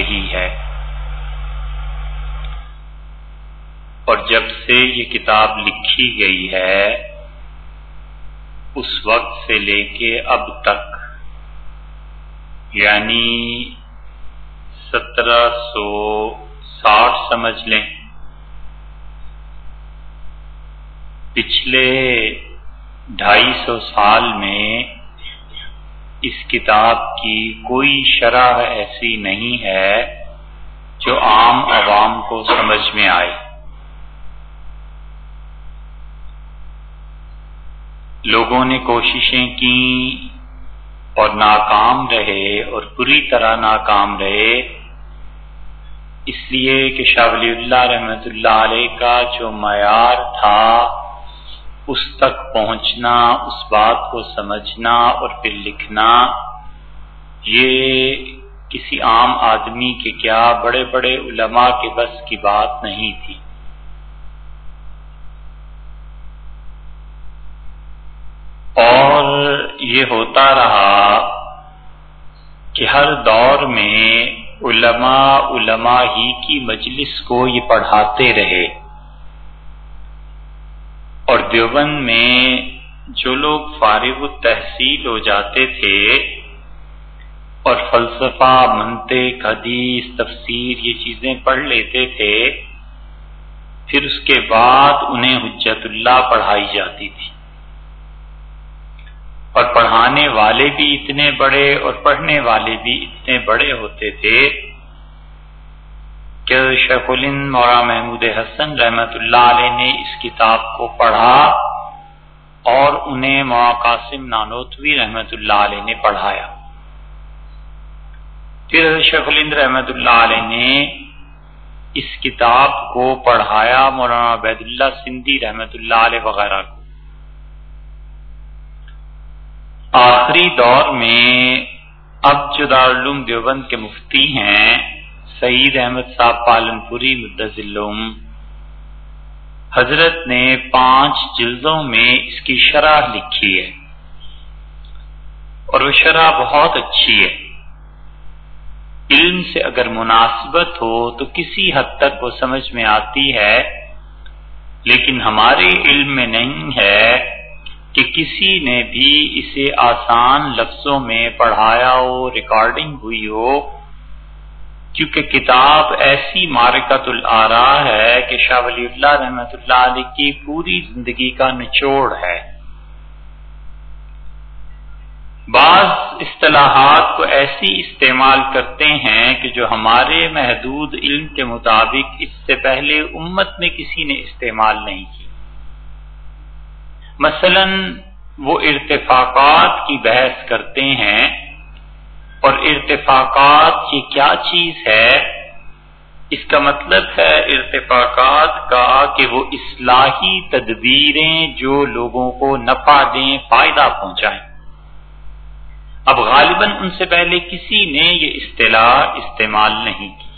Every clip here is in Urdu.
یہی ہے۔ اور جب سے یہ کتاب لکھی گئی ہے، اس وقت سے لے کے اب تک یعنی سترہ سو ساٹھ سمجھ لیں، پچھلے ڈھائی سو سال میں اس کتاب کی کوئی شرح ایسی نہیں ہے جو عام عوام کو سمجھ میں آئے۔ لوگوں نے کوششیں کی اور ناکام رہے اور پوری طرح ناکام رہے۔ اس لیے کہ شاہ ولی اللہ رحمت اللہ علیہ کا جو معیار تھا اس تک پہنچنا، اس بات کو سمجھنا اور پھر لکھنا، یہ کسی عام آدمی کے کیا بڑے بڑے علماء کے بس کی بات نہیں تھی۔ اور یہ ہوتا رہا کہ ہر دور میں علماء علماء ہی کی مجلس کو یہ پڑھاتے رہے۔ اور دیوبند میں جو لوگ فارغ التحصیل ہو جاتے تھے اور فلسفہ، منطق، حدیث، تفسیر یہ چیزیں پڑھ لیتے تھے، پھر اس کے بعد انہیں حجت اللہ پڑھائی جاتی تھی۔ اور پڑھانے والے بھی اتنے بڑے اور پڑھنے والے بھی اتنے بڑے ہوتے تھے۔ کہ شیخ الند مورا محمود حسن رحمت اللہ علیہ نے اس کتاب کو پڑھا اور انہیں موا قاسم نانوتوی رحمت اللہ علیہ نے پڑھایا۔ پھر شیخ الند رحمت اللہ علیہ نے اس کتاب کو پڑھایا، مولانا عبید اللہ سندھی رحمت اللہ علیہ وغیرہ کو۔ آخری دور میں اب جو دارالعلوم دیوبند کے مفتی ہیں۔ سعید احمد صاحب پالن پوری مدلوم حضرت نے پانچ جلدوں میں اس کی شرح لکھی ہے۔ اور وہ شرح بہت اچھی ہے۔ علم سے اگر مناسبت ہو تو کسی حد تک وہ سمجھ میں آتی ہے۔ لیکن ہمارے علم میں نہیں ہے کہ کسی نے بھی اسے آسان لفظوں میں پڑھایا ہو، ریکارڈنگ ہوئی ہو۔ کیونکہ کتاب ایسی مارکت العرا ہے کہ شاہ ولی اللہ رحمت اللہ علیہ کی پوری زندگی کا نچوڑ ہے۔ بعض اصطلاحات کو ایسی استعمال کرتے ہیں کہ جو ہمارے محدود علم کے مطابق اس سے پہلے امت میں کسی نے استعمال نہیں کی۔ مثلا وہ ارتفاقات کی بحث کرتے ہیں اور ارتفاقات کی کیا چیز ہے؟ اس کا مطلب ہے ارتفاقات کا کہ وہ اصلاحی تدبیریں جو لوگوں کو نفع دیں، فائدہ پہنچائیں۔ اب غالباً ان سے پہلے کسی نے یہ اصطلاح استعمال نہیں کی۔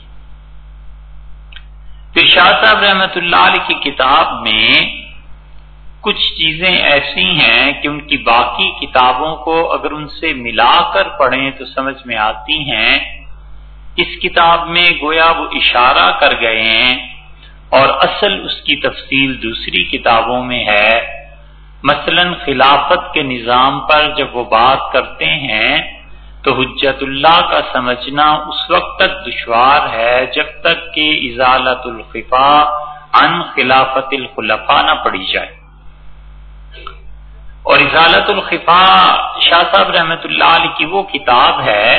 پھر شاہ صاحب رحمت اللہ علیہ کی کتاب میں کچھ چیزیں ایسی ہیں کہ ان کی باقی کتابوں کو اگر ان سے ملا کر پڑھیں تو سمجھ میں آتی ہیں۔ اس کتاب میں گویا وہ اشارہ کر گئے ہیں اور اصل اس کی تفصیل دوسری کتابوں میں ہے۔ مثلا خلافت کے نظام پر جب وہ بات کرتے ہیں تو حجت اللہ کا سمجھنا اس وقت تک دشوار ہے جب تک کہ ازالت الخفا ان خلافت الخلفا نہ پڑی جائے۔ اور ازالت الخفا شاہ صاحب رحمت اللہ علیہ کی وہ کتاب ہے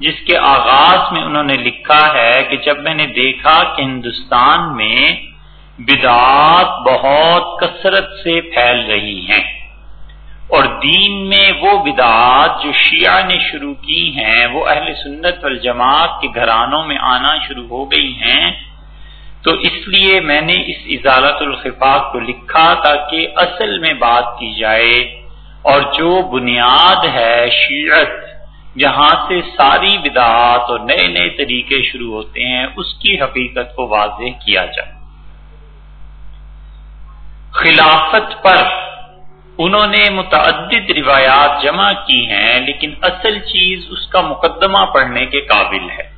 جس کے آغاز میں انہوں نے لکھا ہے کہ جب میں نے دیکھا کہ ہندوستان میں بدعات بہت کثرت سے پھیل رہی ہیں اور دین میں وہ بدعات جو شیعہ نے شروع کی ہیں، وہ اہل سنت والجماعت کے گھرانوں میں آنا شروع ہو گئی ہیں تو اس لیے میں نے اس ازالت الخفاق کو لکھا تاکہ اصل میں بات کی جائے۔ اور جو بنیاد ہے شیعت، جہاں سے ساری بدعات اور نئے نئے طریقے شروع ہوتے ہیں، اس کی حقیقت کو واضح کیا جائے۔ خلافت پر انہوں نے متعدد روایات جمع کی ہیں، لیکن اصل چیز اس کا مقدمہ پڑھنے کے قابل ہے۔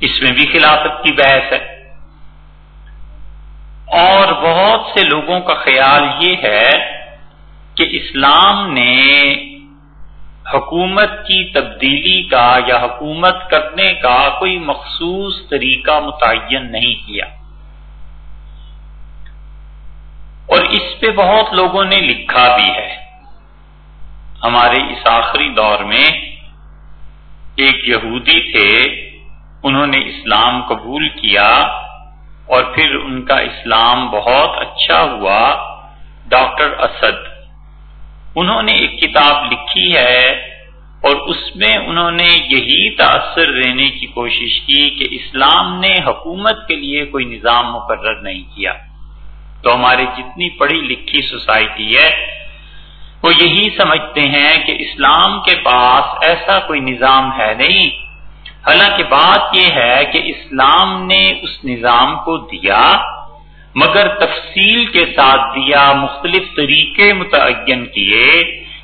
اس میں بھی خلافت کی بحث ہے۔ اور بہت سے لوگوں کا خیال یہ ہے کہ اسلام نے حکومت کی تبدیلی کا یا حکومت کرنے کا کوئی مخصوص طریقہ متعین نہیں کیا۔ اور اس پہ بہت لوگوں نے لکھا بھی ہے۔ ہمارے اس آخری دور میں ایک یہودی تھے۔ انہوں نے اسلام قبول کیا اور پھر ان کا اسلام بہت اچھا ہوا، ڈاکٹر اسد۔ انہوں نے ایک کتاب لکھی ہے اور اس میں انہوں نے یہی تاثر دینے کی کوشش کی کہ اسلام نے حکومت کے لیے کوئی نظام مقرر نہیں کیا۔ تو ہماری جتنی پڑھی لکھی سوسائٹی ہے، وہ یہی سمجھتے ہیں کہ اسلام کے پاس ایسا کوئی نظام ہے نہیں۔ حالانکہ بات یہ ہے کہ اسلام نے اس نظام کو دیا، مگر تفصیل کے ساتھ دیا، مختلف طریقے متعین کیے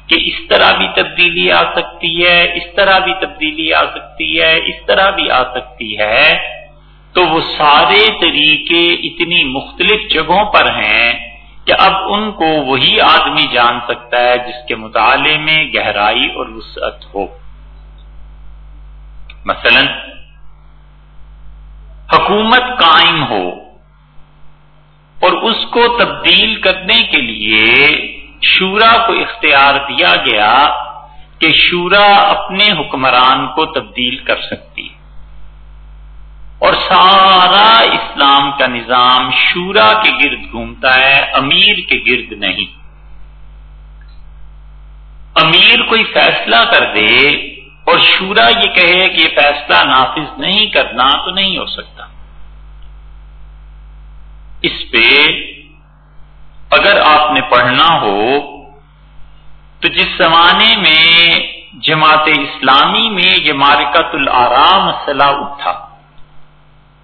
کہ اس طرح بھی تبدیلی آ سکتی ہے، اس طرح بھی تبدیلی آ سکتی ہے، اس طرح بھی آ سکتی ہے۔ تو وہ سارے طریقے اتنی مختلف جگہوں پر ہیں کہ اب ان کو وہی آدمی جان سکتا ہے جس کے مطالعے میں گہرائی اور وسعت ہو۔ مثلا، حکومت قائم ہو اور اس کو تبدیل کرنے کے لیے شورا کو اختیار دیا گیا کہ شورا اپنے حکمران کو تبدیل کر سکتی اور سارا اسلام کا نظام شورا کے گرد گھومتا ہے، امیر کے گرد نہیں۔ امیر کوئی فیصلہ کر دے اور شورا یہ کہے کہ یہ فیصلہ نافذ نہیں کرنا تو نہیں ہو سکتا۔ اس پہ اگر آپ نے پڑھنا ہو تو جس زمانے میں جماعت اسلامی میں یہ مارکت العرام مسئلہ اٹھا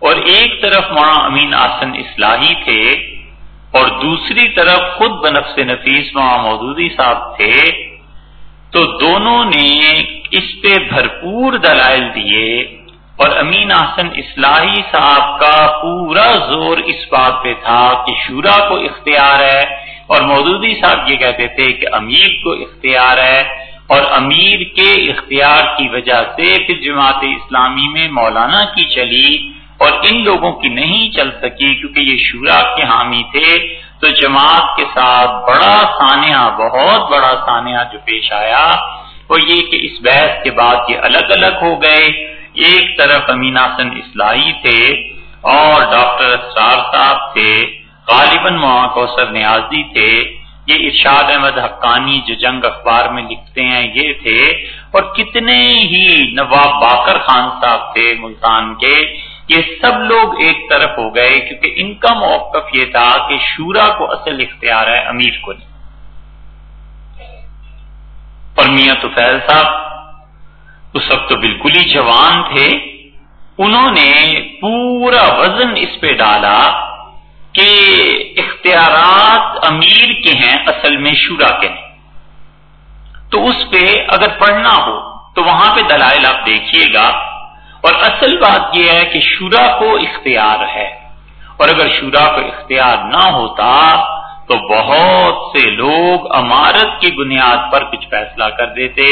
اور ایک طرف مولانا امین آسن اصلاحی تھے اور دوسری طرف خود بنفس نفیس مولانا مودودی صاحب تھے تو دونوں نے اس پہ بھرپور دلائل دیے اور امین حسن اصلاحی صاحب کا پورا زور اس بات پہ تھا کہ شورا کو اختیار ہے اور مودودی صاحب یہ کہتے تھے کہ امیر کو اختیار ہے اور امیر کے اختیار کی وجہ سے پھر جماعت اسلامی میں مولانا کی چلی اور ان لوگوں کی نہیں چل سکی کیونکہ یہ شورا کے حامی تھے تو جماعت کے ساتھ بڑا سانحہ بہت بڑا سانحہ جو پیش آیا، وہ یہ کہ اس بحث کے بعد یہ الگ الگ ہو گئے۔ ایک طرف امین حسن اصلاحی تھے اور ڈاکٹر اسرار صاحب تھے، غالباً کوثر نیازی تھے۔ یہ ارشاد احمد حقانی جو جنگ اخبار میں لکھتے ہیں یہ تھے۔ اور کتنے ہی نواب باقر خان صاحب تھے ملتان کے یہ سب لوگ ایک طرف ہو گئے کیونکہ ان کا موقف یہ تھا کہ شورا کو اصل اختیار ہے، امیر کو نہیں۔ اور میاں تو فیض صاحب، اس وقت تو بالکل ہی جوان تھے، انہوں نے پورا وزن اس پہ ڈالا کہ اختیارات امیر کے ہیں، اصل میں شورا کے نہیں۔ تو اس پہ اگر پڑھنا ہو تو وہاں پہ دلائل آپ دیکھیے گا۔ اور اصل بات یہ ہے کہ شورا کو اختیار ہے۔ اور اگر شورا کو اختیار نہ ہوتا تو بہت سے لوگ امارت کی بنیاد پر کچھ فیصلہ کر دیتے۔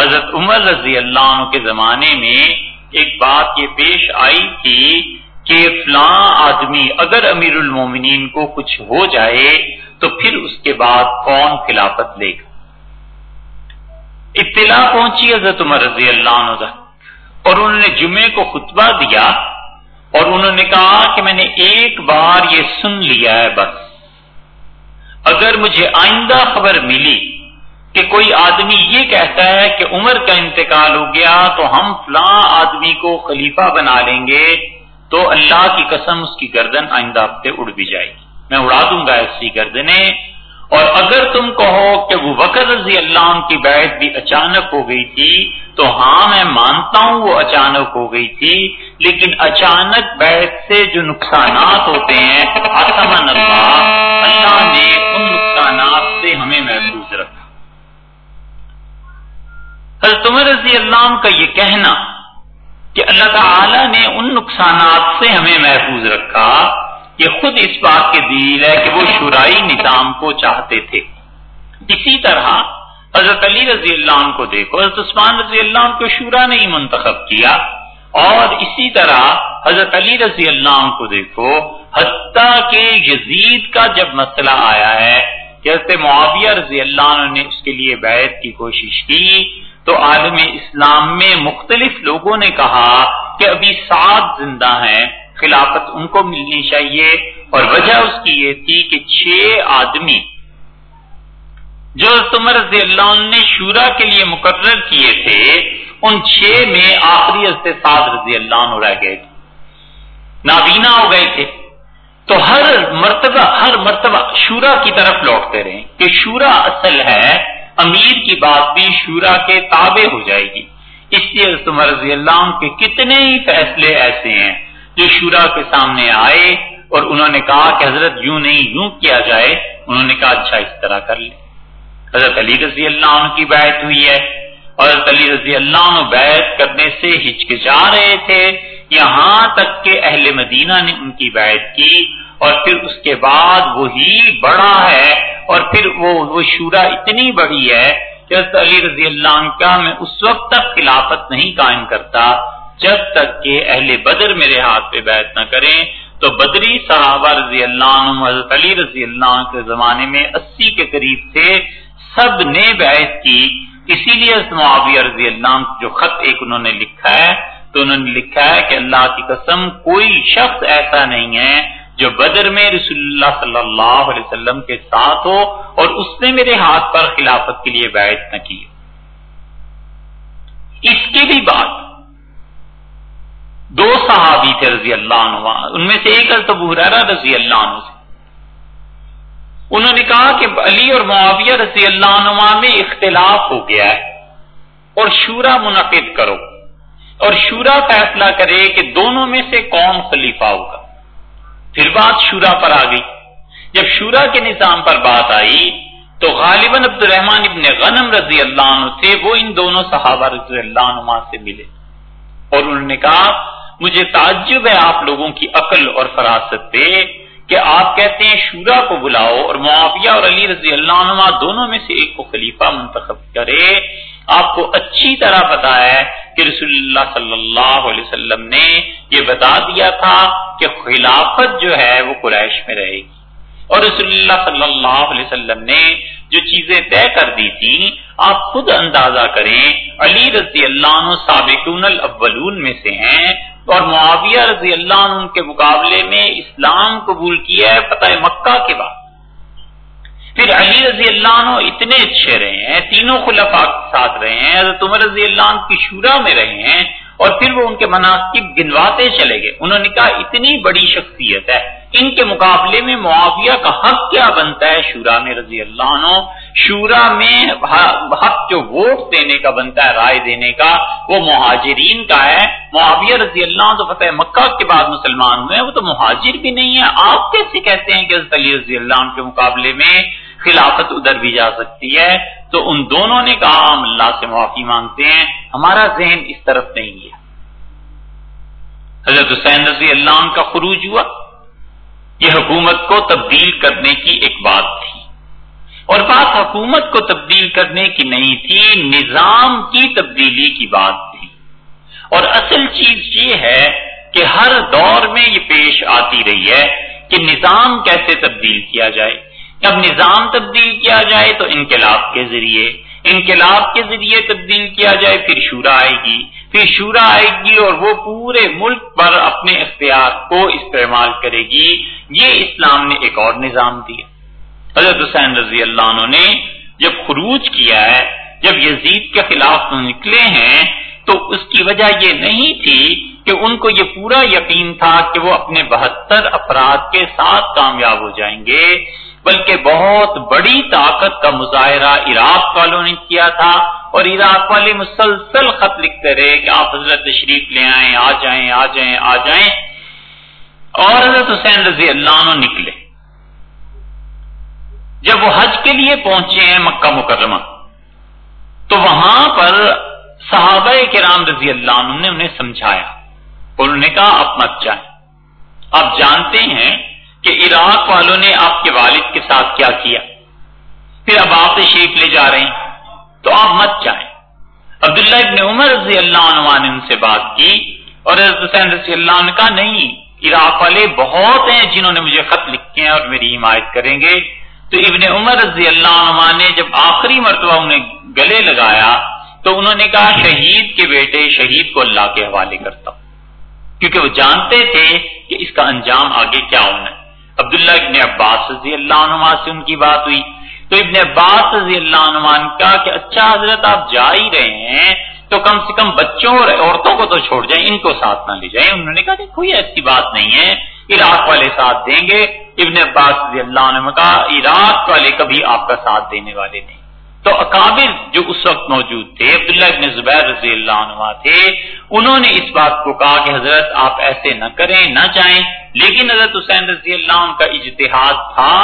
حضرت عمر رضی اللہ عنہ کے زمانے میں ایک بات یہ پیش آئی تھی کہ فلاں آدمی اگر امیر المومنین کو کچھ ہو جائے تو پھر اس کے بعد کون خلافت لے گا؟ اطلاع پہنچی حضرت عمر رضی اللہ عنہ اور انہوں نے جمعے کو خطبہ دیا اور انہوں نے کہا کہ میں نے ایک بار یہ سن لیا ہے بس۔ اگر مجھے آئندہ خبر ملی کہ کوئی آدمی یہ کہتا ہے کہ عمر کا انتقال ہو گیا تو ہم فلاں آدمی کو خلیفہ بنا لیں گے، تو اللہ کی قسم اس کی گردن آئندہ ہفتے اڑ بھی جائے گی۔ میں اڑا دوں گا ایسی گردنیں اور اگر تم کہو کہ وہ وکر رضی اللہ عنہ کی بیعت بھی اچانک ہو گئی تھی، تو ہاں میں مانتا ہوں وہ اچانک ہو گئی تھی، لیکن اچانک بیعت سے جو نقصانات ہوتے ہیں اللہ اللہ نے ان نقصانات سے ہمیں محفوظ رکھا۔ حضرت عمر رضی اللہ عنہ کا یہ کہنا کہ اللہ تعالی نے ان نقصانات سے ہمیں محفوظ رکھا۔ یہ خود اس بات کے دلیل ہے کہ وہ شرائی نظام کو چاہتے تھے۔ اسی طرح حضرت علی رضی اللہ عنہ کو دیکھو، حضرت عثمان رضی اللہ عنہ کو شورا نے ہی منتخب کیا۔ اور اسی طرح حضرت علی رضی اللہ عنہ کو دیکھو، حتیٰ کہ یزید کا جب مسئلہ آیا ہے کہ معاویہ رضی اللہ عنہ نے اس کے لیے بیعت کی کوشش کی، تو عالم اسلام میں مختلف لوگوں نے کہا کہ ابھی سات زندہ ہیں۔ خلافت ان کو ملنی چاہیے اور وجہ اس کی یہ تھی کہ چھ آدمی جو عمر رضی اللہ عنہ نے شورا کے لیے مقرر کیے تھے، ان چھ میں آخری سعد رضی اللہ عنہ رہ گئے تھے۔ نابینا ہو گئے تھے۔ تو ہر مرتبہ ہر مرتبہ شورا کی طرف لوٹتے رہے کہ شورا اصل ہے، امیر کی بات بھی شورا کے تابع ہو جائے گی۔ اس لیے عمر رضی اللہ عنہ کے کتنے ہی فیصلے ایسے ہیں۔ جو شورا کے سامنے آئے اور انہوں نے کہا کہ حضرت یوں نہیں، یوں کیا جائے؟ انہوں نے کہا اچھا اس طرح کر لیں۔ حضرت علی رضی اللہ عنہ کی بیعت ہوئی ہے۔ اور حضرت علی رضی اللہ عنہ بیعت کرنے سے ہچکچا رہے تھے۔ یہاں تک کہ اہل مدینہ نے ان کی بیعت کی اور پھر اس کے بعد وہی بڑا ہے اور پھر وہ وہ شورا اتنی بڑی ہے کہ حضرت علی رضی اللہ عنہ کا میں اس وقت تک خلافت نہیں قائم کرتا۔ جب تک کہ اہل بدر میرے ہاتھ پہ بیعت نہ کریں، تو بدری صحابہ رضی اللہ عنہ حضرت علی رضی اللہ عنہ کے زمانے میں اسی کے قریب تھے، سب نے بیعت کی۔ اسی لیے معاویہ رضی اللہ عنہ جو خط ایک انہوں نے لکھا ہے، تو انہوں نے لکھا ہے کہ اللہ کی قسم کوئی شخص ایسا نہیں ہے جو بدر میں رسول اللہ صلی اللہ علیہ وسلم کے ساتھ ہو اور اس نے میرے ہاتھ پر خلافت کے لیے بیعت نہ کی۔ اس کے بھی بعد دو صحابی تھے رضی اللہ عنہ، ان میں سے ایک الطب رضی اللہ عنہ سے۔ انہوں نے کہا کہ علی اور معاویہ رضی اللہ عنہ میں اختلاف ہو گیا ہے اور شورا منعقد کرو۔ اور شورا فیصلہ کرے کہ دونوں میں سے کون خلیفہ ہوگا۔ پھر بات شورا پر آ گئی۔ جب شورا کے نظام پر بات آئی تو غالباً عبد الرحمان ابن غنم رضی اللہ عنہ تھے وہ ان دونوں صحابہ رضی اللہ عنہ سے ملے۔ اور انہوں نے کہا مجھے تعجب ہے آپ لوگوں کی عقل اور فراست پہ کہ آپ کہتے ہیں شورا کو بلاؤ اور معاویہ اور علی رضی اللہ عنہ دونوں میں سے ایک کو خلیفہ منتخب کرے۔ آپ کو اچھی طرح پتا ہے کہ رسول اللہ صلی اللہ علیہ وسلم نے یہ بتا دیا تھا کہ خلافت جو ہے وہ قریش میں رہے گی۔ اور رسول اللہ صلی اللہ علیہ وسلم نے جو چیزیں طے کر دی تھی، آپ خود اندازہ کریں، علی رضی اللہ عنہ سابقون الاولون میں سے ہیں۔ اور معاویہ رضی اللہ عنہ کے مقابلے میں اسلام قبول کیا ہے فتح مکہ کے بعد۔ پھر علی رضی اللہ عنہ اتنے اچھے رہے ہیں، تینوں خلفاء کے ساتھ رہے ہیں، حضرت عمر رضی اللہ عنہ کی شورا میں رہے ہیں اور پھر وہ ان کے مناسب گنواتے چلے گئے۔ انہوں نے کہا اتنی بڑی شخصیت ہے۔ ان کے مقابلے میں معاویہ کا حق کیا بنتا ہے؟ شورا میں رضی اللہ عنہ. شورا میں حق جو ووٹ دینے کا بنتا ہے، رائے دینے کا، وہ مہاجرین کا ہے۔ معاویہ رضی اللہ عنہ تو فتح مکہ کے بعد مسلمان ہوئے وہ تو مہاجر بھی نہیں ہے آپ کیسے کہتے ہیں کہ حضرت علی رضی اللہ عنہ کے مقابلے میں خلافت ادھر بھی جا سکتی ہے؟ تو ان دونوں نے کہا، ہم اللہ سے معافی مانگتے ہیں۔ ہمارا ذہن اس طرف نہیں ہے۔ حضرت حسین رضی اللہ عنہ کا خروج ہوا۔ یہ حکومت کو تبدیل کرنے کی ایک بات تھی۔ اور بات حکومت کو تبدیل کرنے کی نہیں تھی، نظام کی تبدیلی کی بات تھی۔ اور اصل چیز یہ ہے کہ ہر دور میں یہ پیش آتی رہی ہے کہ نظام کیسے تبدیل کیا جائے۔ جب نظام تبدیل کیا جائے تو انقلاب کے ذریعے انقلاب کے ذریعے تبدیل کیا جائے، پھر شورا آئے گی۔ پھر شورا آئے گی اور وہ پورے ملک پر اپنے اختیار کو استعمال کرے گی۔ یہ اسلام نے ایک اور نظام دیا۔ حضرت حسین رضی اللہ عنہ نے جب خروج کیا ہے، جب یزید کے خلاف نکلے ہیں، تو اس کی وجہ یہ نہیں تھی کہ ان کو یہ پورا یقین تھا کہ وہ اپنے بہتر افراد کے ساتھ کامیاب ہو جائیں گے۔ بلکہ بہت بڑی طاقت کا مظاہرہ عراق والوں نے کیا تھا اور عراق والے مسلسل خط لکھتے رہے کہ آپ حضرت تشریف لے آئیں، آ جائیں آ جائیں آ جائیں۔ اور حضرت حسین رضی اللہ عنہ نکلے۔ جب وہ حج کے لیے پہنچے ہیں مکہ مکرمہ، تو وہاں پر صحابہ کے رام رضی اللہ عنہ نے انہیں سمجھایا۔ اور انہوں نے کہا، آپ مت جائیں۔ آپ جانتے ہیں کہ عراق والوں نے آپ کے والد کے ساتھ کیا کیا۔ پھر اب آپ تشریف لے جا رہے ہیں۔ تو آپ مت جائیں۔ عبداللہ ابن عمر رضی اللہ عنہ نے ان سے بات کی اور حضرت حسین رضی اللہ عنہ کا نہیں، عراق والے بہت ہیں جنہوں نے مجھے خط لکھے ہیں اور میری حمایت کریں گے۔ تو ابن عمر رضی اللہ عنہ نے جب آخری مرتبہ انہیں گلے لگایا تو انہوں نے کہا، شہید کے بیٹے شہید کو اللہ کے حوالے کرتا ہوں۔ کیونکہ وہ جانتے تھے کہ اس کا انجام آگے کیا ہونا ہے۔ عبداللہ ابن عباس رضی اللہ عنہ سے ان کی بات ہوئی۔ تو ابن عباس رضی اللہ عنہ کا کہ اچھا حضرت آپ جا ہی رہے ہیں تو کم سے کم بچوں اور عورتوں کو تو چھوڑ جائیں، ان کو ساتھ نہ لے جائیں۔ انہوں نے کہا کہ کوئی ایسی بات نہیں ہے، عراق والے ساتھ دیں گے۔ ابن عباس رضی اللہ عنہ کا عراق والے کبھی آپ کا ساتھ دینے والے نہیں۔ تو اکابر جو اس وقت موجود تھے، عبداللہ ابن زبیر رضی اللہ عنہ تھے انہوں نے اس بات کو کہا کہ حضرت آپ ایسے نہ کریں، نہ چاہیں لیکن حضرت حسین رضی اللہ عنہ کا اجتہاد تھا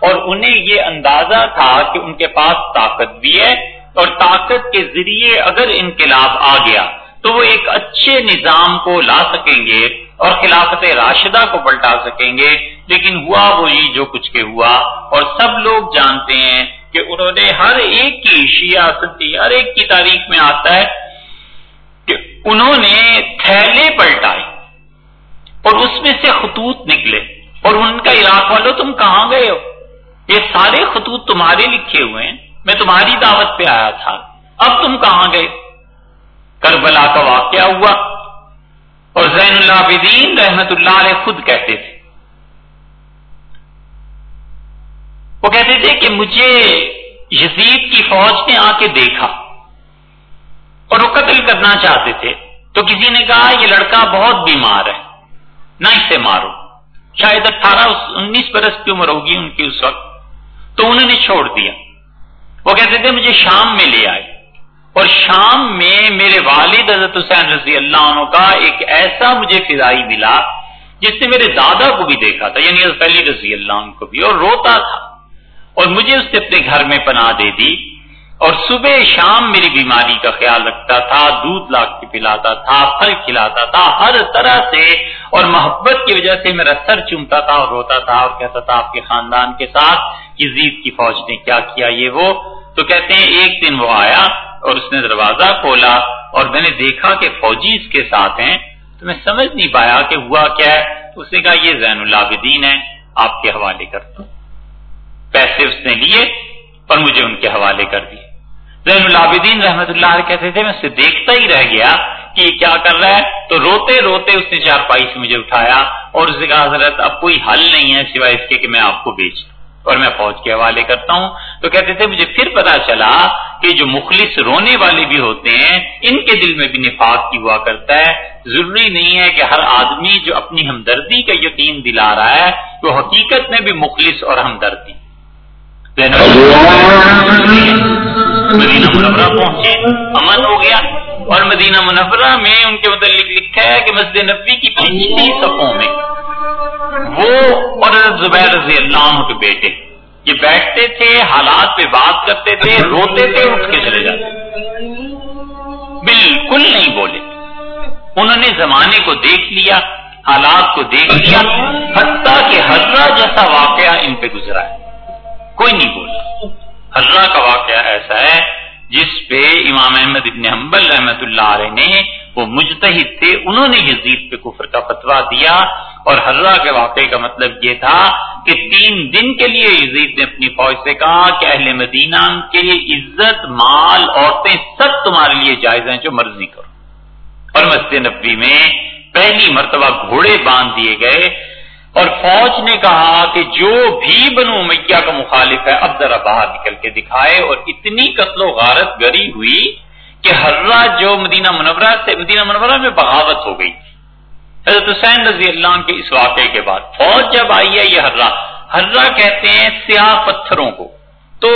اور انہیں یہ اندازہ تھا کہ ان کے پاس طاقت بھی ہے اور طاقت کے ذریعے اگر انقلاب آ گیا تو وہ ایک اچھے نظام کو لا سکیں گے اور خلافت راشدہ کو پلٹا سکیں گے۔ لیکن ہوا وہی جو کچھ کے ہوا اور سب لوگ جانتے ہیں کہ انہوں نے ہر ایک کی شیعہ ستی ہر ایک کی تاریخ میں آتا ہے۔ انہوں نے تھیلے پلٹائے اور اس میں سے خطوط نکلے اور ان کا علاق والوں تم کہاں گئے ہو؟ یہ سارے خطوط تمہارے لکھے ہوئے ہیں، میں تمہاری دعوت پہ آیا تھا۔ اب تم کہاں گئے؟ کربلا کا واقعہ ہوا۔ اور زین العابدین رحمت اللہ علیہ خود کہتے تھے۔ وہ کہتے تھے کہ مجھے یزید کی فوج نے آ کے دیکھا۔ اور وہ قتل کرنا چاہتے تھے۔ تو کسی نے کہا، یہ لڑکا بہت بیمار ہے، نہ اسے مارو۔ شاید اٹھارہ انیس برس کی عمر ہوگی ان کی اس وقت۔ تو انہوں نے چھوڑ دیا۔ وہ کہتے تھے، مجھے شام میں لے آئے۔ اور شام میں میرے والد حضرت حسین رضی اللہ عنہ کا ایک ایسا مجھے فضائی ملا، جس نے میرے دادا کو بھی دیکھا تھا یعنی علی رضی اللہ عنہ کو بھی، اور روتا تھا۔ اور مجھے اس نے اپنے گھر میں پناہ دے دی۔ اور صبح شام میری بیماری کا خیال رکھتا تھا، دودھ لا کے پلاتا تھا، پھل کھلاتا تھا، ہر طرح سے، اور محبت کی وجہ سے میرا سر چومتا تھا اور روتا تھا اور کہتا تھا آپ کے خاندان کے ساتھ یزید کی فوج نے کیا کیا یہ وہ۔ تو کہتے ہیں ایک دن وہ آیا اور اس نے دروازہ کھولا اور میں نے دیکھا کہ فوجی اس کے ساتھ ہیں۔ تو میں سمجھ نہیں پایا کہ ہوا کیا ہے۔ اس نے کہا یہ زین العابدین ہے آپ کے حوالے کرتا ہوں پیسے اس نے لیے اور مجھے ان کے حوالے کر دیے۔ زین العابدین رحمت اللہ علیہ کہتے تھے، میں اسے دیکھتا ہی رہ گیا کہ یہ کیا کر رہا ہے؟ تو روتے روتے اس نے چار پائی سے مجھے اٹھایا اور اس نے کہا، حضرت، اب کوئی حل نہیں ہے سوائے اس کے کہ میں آپ کو بیچ اور میں فوج کے حوالے کرتا ہوں. تو کہتے تھے، مجھے پھر پتا چلا کہ جو مخلص رونے والے بھی ہوتے ہیں، ان کے دل میں بھی نفاق کی ہوا کرتا ہے۔ ضروری نہیں ہے کہ ہر آدمی جو اپنی ہمدردی کا یقین دلا رہا ہے، وہ حقیقت میں بھی مخلص اور ہمدردی مدینہ منورہ پہنچے۔ امن ہو گیا۔ اور مدینہ منورہ میں ان کے متعلق لکھا ہے کہ مسجد نبی کی پچھلی صفوں میں وہ اور زبیر رضی اللہ عنہ کے بیٹے، یہ بیٹھتے تھے، حالات پہ بات کرتے تھے، روتے تھے، اٹھ کے چلے جاتے بالکل نہیں بولے۔ انہوں نے زمانے کو دیکھ لیا، حالات کو دیکھ لیا، حتیٰ کہ حضرہ جیسا واقعہ ان پہ گزرا ہے۔ کوئی نہیں بولا حضرہ کا واقعہ ایسا ہے، جس پہ امام احمد ابن حنبل رحمت اللہ علیہ نے وہ مجتہد تھے، انہوں نے یزید پہ کفر کا فتوا دیا۔ اور حضرہ کے واقعے کا مطلب یہ تھا کہ تین دن کے لیے یزید نے اپنی فوج سے کہا کہ اہل مدینہ کے عزت، مال، عورتیں سب تمہارے لیے جائز ہیں، جو مرضی کرو۔ اور مسجد نبی میں پہلی مرتبہ گھوڑے باندھ دیے گئے اور فوج نے کہا کہ جو بھی بنو میاں کا مخالف ہے، اب ذرا باہر نکل کے دکھائے اور اتنی قتل و غارت گری ہوئی کہ ہررا جو مدینہ منورہ سے، مدینہ منورہ میں بغاوت ہو گئی۔ حضرت حسین رضی اللہ عنہ کے اس واقعے کے بعد فوج جب آئی ہے یہ ہررا ہررا کہتے ہیں سیاہ پتھروں کو۔ تو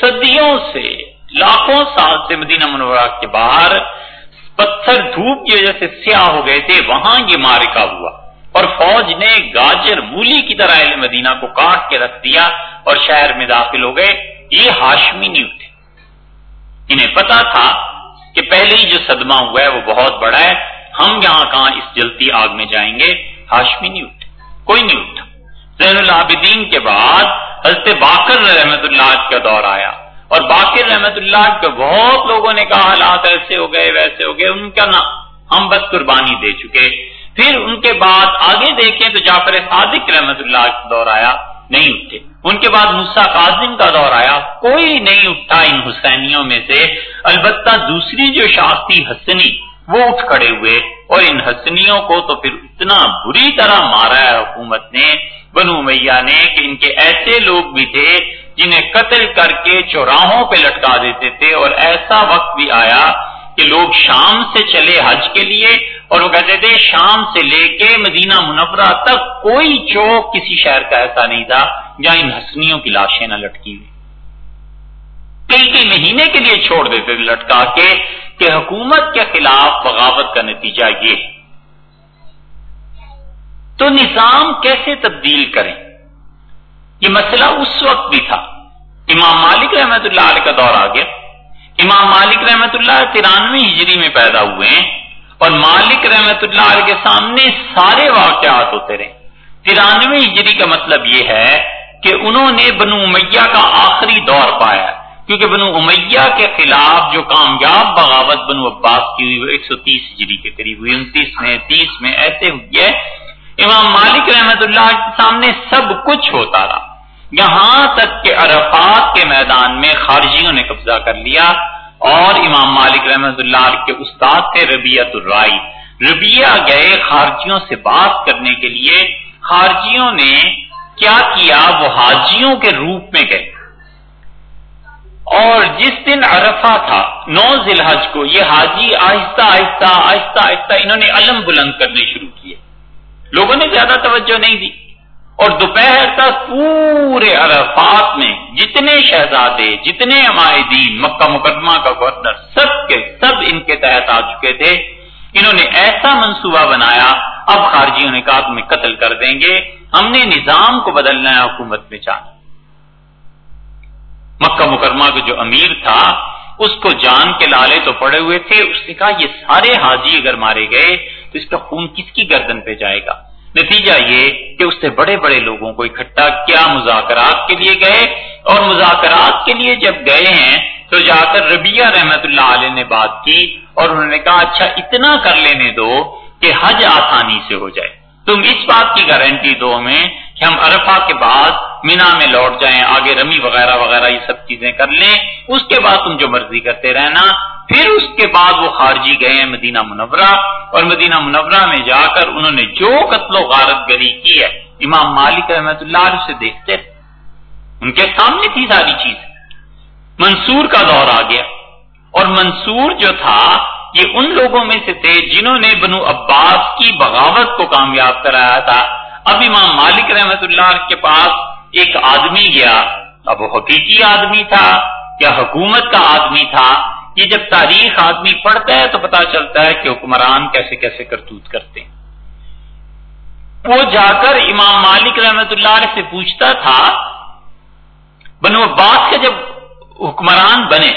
صدیوں سے، لاکھوں سال سے مدینہ منورہ کے باہر پتھر دھوپ کی وجہ سے سیاہ ہو گئے تھے، وہاں یہ مارکا ہوا۔ اور فوج نے گاجر مولی کی طرح اہل مدینہ کو کاٹ کے رکھ دیا اور شہر میں داخل ہو گئے۔ یہ ہاشمی نہیں اٹھے انہیں پتا تھا کہ پہلے ہی جو صدمہ ہوا ہے وہ بہت بڑا ہے۔ ہم یہاں کہاں اس جلتی آگ میں جائیں گے؟ ہاشمی نہیں اٹھے کوئی نہیں اٹھا۔ زین العابدین کے بعد حضرت باقر رحمت اللہ کا دور آیا۔ اور باقر رحمت اللہ کے بہت لوگوں نے کہا، حالات ایسے ہو گئے، ویسے ہو گئے، ان کا نا ہم بس قربانی دے چکے۔ پھر ان کے بعد آگے دیکھیں تو جعفر صادق رحمت اللہ کا دور آیا، نہیں اٹھے۔ ان کے بعد مسا کاظم کا دور آیا، کوئی نہیں اٹھا ان حسینیوں میں سے۔ البتہ دوسری جو شاختی حسنی، وہ اٹھ کھڑے ہوئے۔ اور ان حسنیوں کو تو پھر اتنا بری طرح مارا ہے حکومت نے، بنو میاں نے، کہ ان کے ایسے لوگ بھی تھے جنہیں قتل کر کے چوراہوں پہ لٹکا دیتے تھے۔ اور ایسا وقت بھی آیا کہ لوگ شام سے چلے حج کے لیے اور وہ کہتے تھے، شام سے لے کے مدینہ منورہ تک کوئی چوک کسی شہر کا ایسا نہیں تھا جہاں ان ہسنیوں کی لاشیں نہ لٹکی ہوئی۔ کئی کئی مہینے کے لیے چھوڑ دیتے تھے لٹکا کے کہ حکومت کے خلاف بغاوت کا نتیجہ یہ۔ تو نظام کیسے تبدیل کریں؟ یہ مسئلہ اس وقت بھی تھا۔ امام مالک رحمت اللہ علیہ کا دور آ گیا۔ امام مالک رحمت اللہ ترانوے ہجری میں پیدا ہوئے ہیں۔ اور مالک رحمت اللہ علیہ کے سامنے سارے واقعات ہوتے رہے۔ ترانوے ہجری کا مطلب یہ ہے کہ انہوں نے بنو امیہ کا آخری دور پایا۔ کیونکہ بنو امیہ کے خلاف جو کامیاب بغاوت بنو عباس کی ہوئی وہ ایک سو تیس ہجری کے قریب ہوئی، انتیس میں، تیس میں ایسے ہوئی ہے۔ امام مالک رحمت اللہ کے سامنے سب کچھ ہوتا رہا۔ یہاں تک کہ عرفات کے میدان میں خارجیوں نے قبضہ کر لیا۔ اور امام مالک رحمت اللہ کے استاد تھے ربیعت الرائی ربیہ گئے خارجیوں سے بات کرنے کے لیے۔ خارجیوں نے کیا کیا؟ وہ حاجیوں کے روپ میں گئے۔ اور جس دن عرفہ تھا، نو ذی الحج کو، یہ حاجی آہستہ آہستہ آہستہ آہستہ انہوں نے علم بلند کرنے شروع کیے۔ لوگوں نے زیادہ توجہ نہیں دی۔ اور دوپہر تک پورے عرفات میں جتنے شہزادے، جتنے عمائدین، مکہ مقدمہ کا گورنر، سب کے سب ان کے تحت آ چکے تھے۔ انہوں نے ایسا منصوبہ بنایا، اب خارجیوں نے کہا، تمہیں قتل کر دیں گے، ہم نے نظام کو بدلنا ہے، حکومت میں چاہا مکہ مکرمہ کا جو امیر تھا، اس کو جان کے لالے تو پڑے ہوئے تھے، اس نے کہا، یہ سارے حاجی اگر مارے گئے، تو اس کا خون کس کی گردن پہ جائے گا؟ نتیجہ یہ کہ اس سے بڑے بڑے لوگوں کو اکٹھا کیا مذاکرات کے لیے گئے اور مذاکرات کے لیے جب گئے ہیں تو جا کر ربیہ رحمت اللہ علیہ نے بات کی اور انہوں نے کہا اچھا اتنا کر لینے دو کہ حج آسانی سے ہو جائے۔ تم اس بات کی گارنٹی دو ہمیں کہ ہم عرفہ کے بعد مینا میں لوٹ جائیں، آگے رمی وغیرہ وغیرہ یہ سب چیزیں کر لیں۔ اس کے بعد تم جو مرضی کرتے رہنا پھر اس کے بعد وہ خارجی گئے ہیں مدینہ منورہ اور مدینہ منورہ میں جا کر انہوں نے جو قتل و غارت گری کی ہے، امام مالک رحمت اللہ علیہ سے دیکھتے ان کے سامنے تھی ساری چیز۔ منصور کا دور آ گیا۔ اور منصور جو تھا، یہ ان لوگوں میں سے تھے جنہوں نے بنو عباس کی بغاوت کو کامیاب کرایا تھا۔ اب امام مالک رحمت اللہ کے پاس ایک آدمی گیا۔ اب وہ حقیقی آدمی تھا یا حکومت کا آدمی تھا؟ یہ جب تاریخ آدمی پڑھتا ہے تو پتا چلتا ہے کہ حکمران کیسے کیسے کرتوت کرتے ہیں۔ وہ جا کر امام مالک رحمت اللہ سے پوچھتا تھا، بنو عباس کے جب حکمران بنے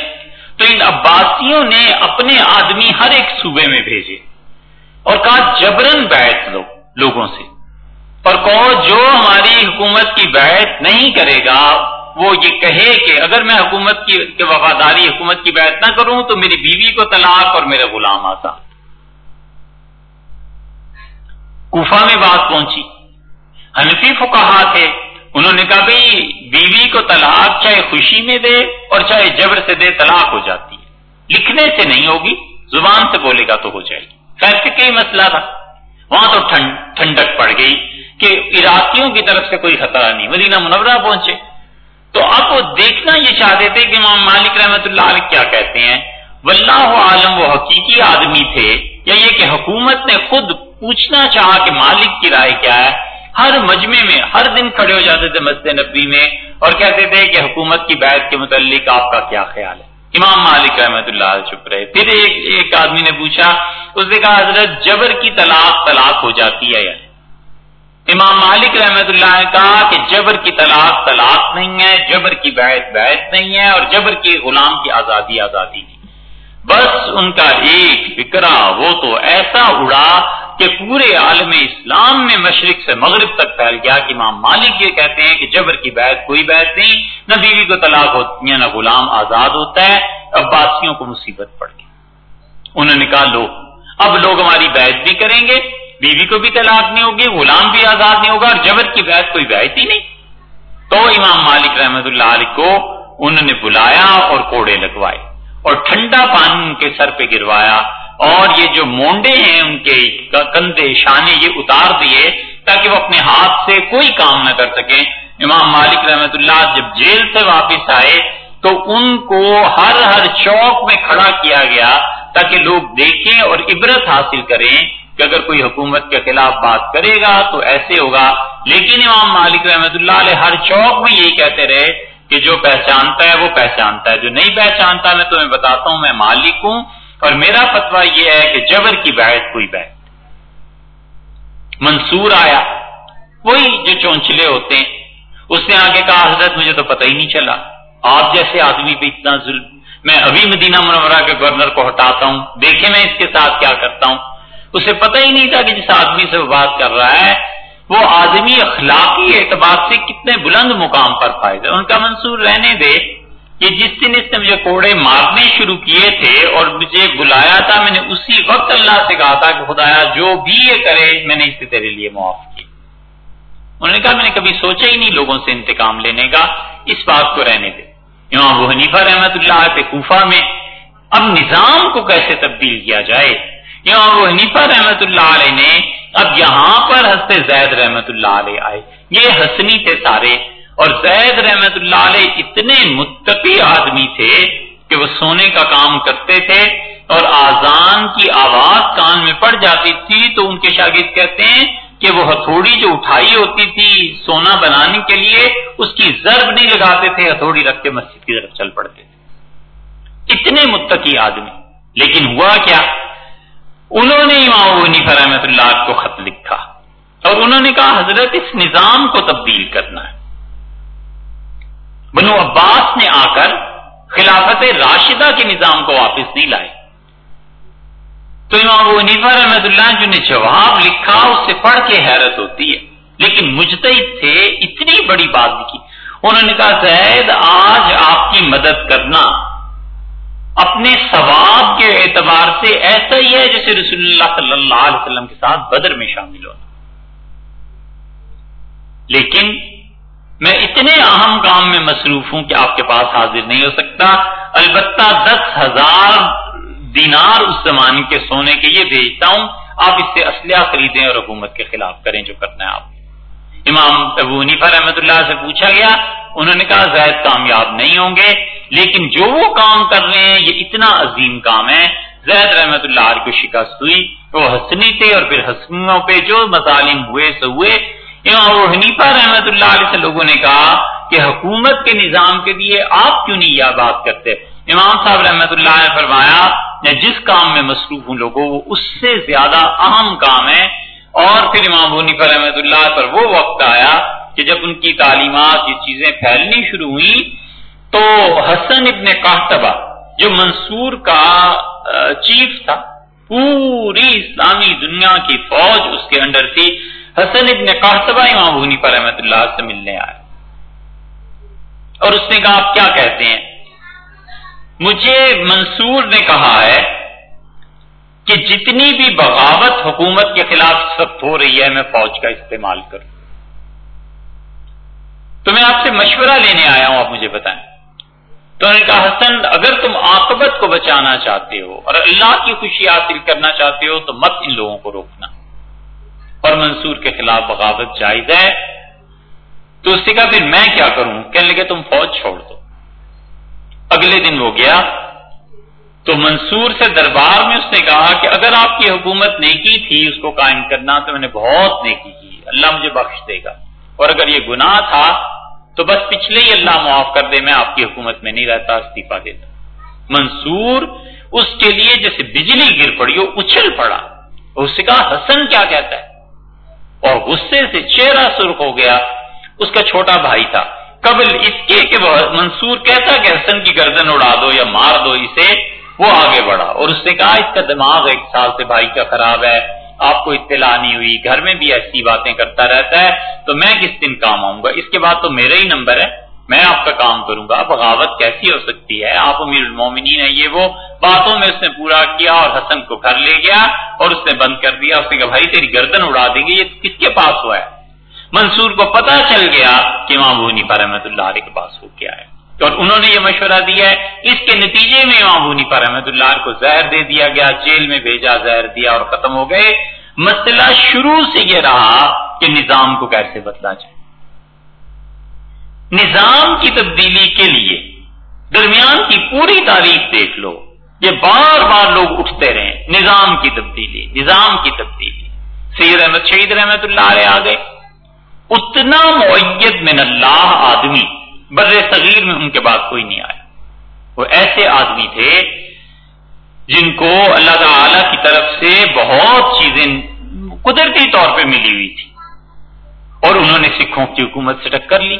تو ان عباسیوں نے اپنے آدمی ہر ایک صوبے میں بھیجے اور کہا جبرن بیعت لو لوگوں سے۔ اور کہو، جو ہماری حکومت کی بیعت نہیں کرے گا وہ یہ کہے کہ اگر میں حکومت کی وفاداری حکومت کی بیعت نہ کروں تو میری بیوی کو طلاق اور میرا غلام آتا۔ کوفہ میں بات پہنچی۔ حنفی کو کہا تھے۔ انہوں نے کہا بھائی، بیوی کو طلاق چاہے خوشی میں دے اور چاہے جبر سے دے طلاق ہو جاتی ہے۔ لکھنے سے نہیں ہوگی، زبان سے بولے گا تو ہو جائے گی۔ فیصلے کا مسئلہ تھا۔ وہاں تو ٹھنڈک پڑ گئی کہ عراقیوں کی طرف سے کوئی خطرہ نہیں، مدینہ منورہ پہنچے۔ تو اب وہ دیکھنا یہ چاہتے تھے کہ امام مالک رحمت اللہ علیہ کیا کہتے ہیں؟ واللہ عالم وہ حقیقی آدمی تھے یا یہ کہ حکومت نے خود پوچھنا چاہا کہ مالک کی رائے کیا ہے۔ ہر مجمع میں، ہر دن کھڑے ہو جاتے تھے مسجد نبی میں اور کہتے تھے کہ حکومت کی بیعت کے متعلق آپ کا کیا خیال ہے؟ امام مالک رحمت اللہ چپ رہے۔ پھر ایک ایک آدمی نے پوچھا، اس نے کہا، حضرت جبر کی طلاق طلاق ہو جاتی ہے یا امام مالک رحمت اللہ نے کہا کہ جبر کی طلاق طلاق نہیں ہے، جبر کی بیعت بیعت نہیں ہے اور جبر کی غلام کی آزادی آزادی نہیں۔ بس ان کا ایک فکرا وہ تو ایسا اڑا کہ پورے عالم اسلام میں مشرق سے مغرب تک پھیل گیا کہ امام مالک یہ کہتے ہیں کہ جبر کی بیعت کوئی بیعت نہیں، نہ بیوی کو طلاق ہوتی ہے نہ غلام آزاد ہوتا ہے۔ عباسیوں کو مصیبت پڑ گئی۔ انہوں نے کہا، لو، اب لوگ ہماری بیعت بھی کریں گے۔ بیوی کو بھی طلاق نہیں ہوگی، غلام بھی آزاد نہیں ہوگا، اور جبر کی بیعت کوئی بیعت ہی نہیں۔ تو امام مالک رحمت اللہ علیہ کو انہوں نے بلایا اور کوڑے لگوائے، اور ٹھنڈا پانی ان کے سر پہ گروایا۔ اور یہ جو مونڈے ہیں ان کے کندھے، شانے، یہ اتار دیے تاکہ وہ اپنے ہاتھ سے کوئی کام نہ کر سکیں۔ امام مالک رحمت اللہ جب جیل سے واپس آئے تو ان کو ہر ہر چوک میں کھڑا کیا گیا تاکہ لوگ دیکھیں اور عبرت حاصل کریں۔ کہ اگر کوئی حکومت کے خلاف بات کرے گا تو ایسے ہوگا۔ لیکن امام مالک رحمت اللہ علیہ ہر چوک میں یہی کہتے رہے کہ جو پہچانتا ہے وہ پہچانتا ہے، جو نہیں پہچانتا میں تمہیں بتاتا ہوں، میں مالک ہوں۔ اور میرا فتوا یہ ہے کہ جبر کی بیعت کوئی بیعت منصور آیا۔ وہی جو چونچلے ہوتے ہیں۔ اس نے آگے کہا، حضرت، مجھے تو پتہ ہی نہیں چلا۔ آپ جیسے آدمی پہ اتنا ظلم۔ میں ابھی مدینہ منورہ کے گورنر کو ہٹاتا ہوں۔ دیکھیں میں اس کے ساتھ کیا کرتا ہوں۔ اسے پتہ ہی نہیں تھا کہ جس آدمی سے وہ بات کر رہا ہے، وہ آدمی اخلاقی اعتبار سے کتنے بلند مقام پر فائدہ ان کا منصور رہنے دے کہ جس دن اس نے مجھے کوڑے مارنے شروع کیے تھے اور مجھے بلایا تھا، میں نے اسی وقت اللہ سے کہا تھا کہ خدایا جو بھی یہ کرے، میں نے اسے تیرے لیے معاف کی انہوں نے کہا، میں نے کبھی سوچا ہی نہیں لوگوں سے انتقام لینے کا، اس بات کو رہنے دے۔ امام وہ حنیفہ رحمت اللہ کے کوفہ میں اب نظام کو کیسے تبدیل کیا جائے؟ امام وہ حنیفہ رحمت اللہ علیہ نے اب یہاں پر ہنستے زید رحمت اللہ علیہ آئے۔ یہ ہسنی تھے سارے۔ اور زید رحمت اللہ علیہ اتنے متقی آدمی تھے کہ وہ سونے کا کام کرتے تھے اور آزان کی آواز کان میں پڑ جاتی تھی تو ان کے شاگرد کہتے ہیں کہ وہ ہتھوڑی جو اٹھائی ہوتی تھی سونا بنانے کے لیے، اس کی ضرب نہیں لگاتے تھے، ہتھوڑی رکھ کے مسجد کی طرف چل پڑتے تھے۔ اتنے متقی آدمی۔ لیکن ہوا کیا؟ انہوں نے امام رحمت اللہ کو خط لکھا اور انہوں نے کہا، حضرت، اس نظام کو تبدیل کرنا ہے۔ بنو عباس نے آ کر خلافت راشدہ کے نظام کو واپس نہیں لائے۔ تو امام ونیفا رحمت اللہ جو نے جواب لکھا، اس سے پڑھ کے حیرت ہوتی ہے۔ لیکن مجتہد تھے، اتنی بڑی بات کی انہوں نے کہا، زید، آج آپ کی مدد کرنا اپنے ثواب کے اعتبار سے ایسا ہی ہے جیسے رسول اللہ صلی اللہ علیہ وسلم کے ساتھ بدر میں شامل ہونا لیکن میں اتنے اہم کام میں مصروف ہوں کہ آپ کے پاس حاضر نہیں ہو سکتا۔ البتہ دس ہزار دینار اس زمانے کے سونے کے یہ بھیجتا ہوں۔ آپ اس سے اسلحہ خریدیں اور حکومت کے خلاف کریں جو کرنا ہے آپ امام ابو نیفا رحمت اللہ سے پوچھا گیا، انہوں نے کہا زید کامیاب نہیں ہوں گے، لیکن جو وہ کام کر رہے ہیں، یہ اتنا عظیم کام ہے۔ زید رحمت اللہ علیہ کو شکست ہوئی، وہ حسنی تھے اور پھر حسنیوں پہ جو مظالم ہوئے سے ہوئے۔ امام ابو حنیفہ رحمت اللہ علیہ سے لوگوں نے کہا کہ حکومت کے نظام کے لیے آپ کیوں نہیں یہ بات کرتے؟ امام صاحب رحمت اللہ نے فرمایا، میں جس کام میں مصروف ہوں لوگوں، وہ اس سے زیادہ اہم کام ہے۔ اور پھر امام حنیفہ رحمت اللہ پر وہ وقت آیا کہ جب ان کی تعلیمات یہ چیزیں پھیلنی شروع ہوئی تو حسن ابن قاطبہ جو منصور کا چیف تھا، پوری اسلامی دنیا کی فوج اس کے انڈر تھی۔ حسن ابن قاسبہ امام بھونی پر رحمت اللہ سے ملنے آئے۔ اور اس نے کہا، آپ کیا کہتے ہیں؟ مجھے منصور نے کہا ہے کہ جتنی بھی بغاوت حکومت کے خلاف سخت ہو رہی ہے، میں فوج کا استعمال کروں۔ تو میں آپ سے مشورہ لینے آیا ہوں، آپ مجھے بتائیں۔ تو انہوں نے کہا، حسن، اگر تم آکبت کو بچانا چاہتے ہو اور اللہ کی خوشی حاصل کرنا چاہتے ہو، تو مت ان لوگوں کو روکنا۔ اور منصور کے خلاف بغاوت جائز ہے۔ تو اس نے کہا، پھر میں کیا کروں؟ کہنے لگے، تم فوج چھوڑ دو۔ اگلے دن وہ گیا۔ تو منصور سے دربار میں اس نے کہا کہ اگر آپ کی حکومت نیکی تھی، اس کو قائم کرنا تو میں نے بہت نیکی کی اللہ مجھے بخش دے گا۔ اور اگر یہ گناہ تھا، تو بس پچھلے ہی اللہ معاف کر دے، میں آپ کی حکومت میں نہیں رہتا، استعفی دیتا۔ منصور اس کے لیے جیسے بجلی گر پڑی وہ اچھل پڑا۔ اس سے کہا، حسن کیا کہتا ہے؟ اور غصے سے چہرہ سرخ ہو گیا۔ اس کا چھوٹا بھائی تھا۔ قبل اس کے کہ منصور کہتا کہ حسن کی گردن اڑا دو یا مار دو اسے وہ آگے بڑھا اور اس نے کہا، اس کا دماغ ایک سال سے بھائی کا خراب ہے، آپ کو اطلاع نہیں ہوئی، گھر میں بھی ایسی باتیں کرتا رہتا ہے، تو میں کس دن کام آؤں گا؟ اس کے بعد تو میرا ہی نمبر ہے، میں آپ کا کام کروں گا۔ بغاوت کیسی ہو سکتی ہے؟ آپ امیر المومنین ہیں، یہ وہ باتوں میں اس نے پورا کیا اور حسن کو گھر لے گیا اور اس نے بند کر دیا۔ اس نے کہا، بھائی، تیری گردن اڑا دیں گے، یہ کس کے پاس ہوا ہے؟ منصور کو پتا چل گیا کہ ماں بونی پر رحمت اللہ علیہ کے پاس ہو کیا ہے۔ اور انہوں نے یہ مشورہ دیا ہے، اس کے نتیجے میں امام بونی پر رحمت اللہ کو زہر دے دیا گیا، جیل میں بھیجا زہر دیا اور ختم ہو گئے۔ مسئلہ شروع سے یہ رہا کہ نظام کو کیسے بدلا جائے۔ نظام کی تبدیلی کے لیے درمیان کی پوری تاریخ دیکھ لو، یہ بار بار لوگ اٹھتے رہے نظام کی تبدیلی، نظام کی تبدیلی۔ سید احمد شہید رحمت اللہ علیہ آ گئے اتنا معیت من اللہ آدمی بر صغیر میں ان کے بعد کوئی نہیں آیا۔ وہ ایسے آدمی تھے جن کو اللہ تعالی کی طرف سے بہت چیزیں قدرتی طور پہ ملی ہوئی تھی۔ اور انہوں نے سکھوں کی حکومت سے ٹکر لی،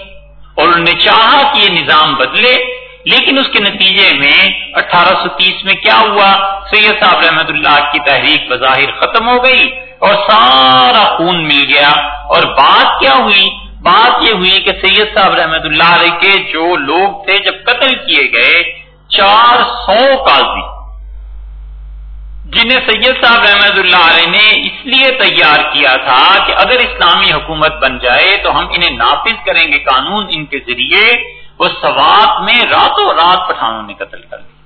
اور انہوں نے چاہا کہ یہ نظام بدلے۔ لیکن اس کے نتیجے میں اٹھارہ سو تیس میں کیا ہوا؟ سید صاحب رحمت اللہ کی تحریک بظاہر ختم ہو گئی اور سارا خون مل گیا۔ اور بات کیا ہوئی؟ بات یہ ہوئی کہ سید صاحب رحمت اللہ علیہ کے جو لوگ تھے جب قتل کیے گئے، چار سو قاضی۔ جنہیں سید صاحب رحمت اللہ علیہ نے اس لیے تیار کیا تھا کہ اگر اسلامی حکومت بن جائے تو ہم انہیں نافذ کریں گے، قانون ان کے ذریعے۔ وہ سوات میں راتوں رات پٹھانوں نے قتل کر دیا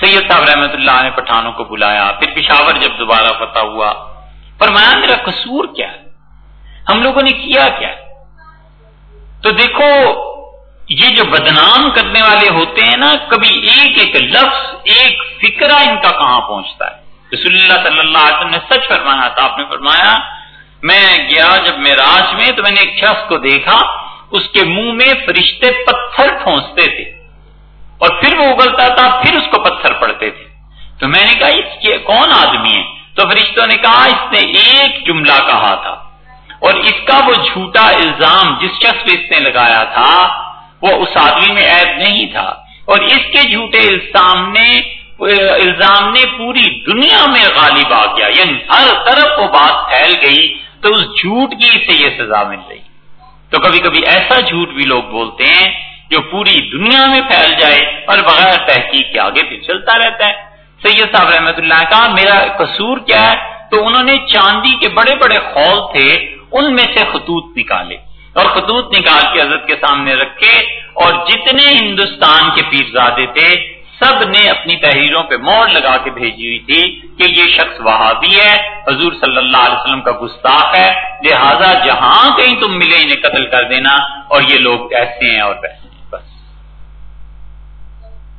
سید صاحب رحمت اللہ نے پٹھانوں کو بلایا۔ پھر پشاور جب دوبارہ فتح ہوا۔ فرمایا، میرا قصور کیا ہے؟ ہم لوگوں نے کیا کیا؟ تو دیکھو، یہ جو بدنام کرنے والے ہوتے ہیں نا، کبھی ایک ایک لفظ، ایک فکرہ ان کا کہاں پہنچتا ہے؟ رسول اللہ صلی اللہ علیہ وسلم نے سچ فرمایا تھا، آپ نے فرمایا، میں گیا جب میں راج میں تو میں نے ایک شخص کو دیکھا، اس کے منہ میں فرشتے پتھر ٹھونستے تھے۔ اور پھر وہ اگلتا تھا، پھر اس کو پتھر پڑتے تھے۔ تو میں نے کہا، اس کے کون آدمی ہے تو فرشتوں نے کہا، اس نے ایک جملہ کہا تھا۔ اور اس کا وہ جھوٹا الزام جس شخص پہ اس نے لگایا تھا، وہ اس آدمی میں عیب نہیں تھا۔ اور اس کے جھوٹے الزام نے الزام نے پوری دنیا میں غالب آ گیا۔ یعنی ہر طرف وہ بات پھیل گئی تو اس جھوٹ کی سے یہ سزا مل رہی تو کبھی کبھی ایسا جھوٹ بھی لوگ بولتے ہیں جو پوری دنیا میں پھیل جائے اور بغیر تحقیق کے آگے پھر چلتا رہتا ہے۔ سید صاحب رحمت اللہ کا میرا قصور کیا ہے؟ تو انہوں نے چاندی کے بڑے بڑے خول تھے ان میں سے خطوط نکالے اور خطوط نکال کے حضرت کے سامنے رکھے اور جتنے ہندوستان کے پیرزادے تھے، سب نے اپنی تحریروں پہ مور لگا کے بھیجی ہوئی تھی کہ یہ شخص وہابی ہے، حضور صلی اللہ علیہ وسلم کا گستاخ ہے، لہذا جہاں کہیں تم ملے انہیں قتل کر دینا اور یہ لوگ ایسے ہیں اور ویسے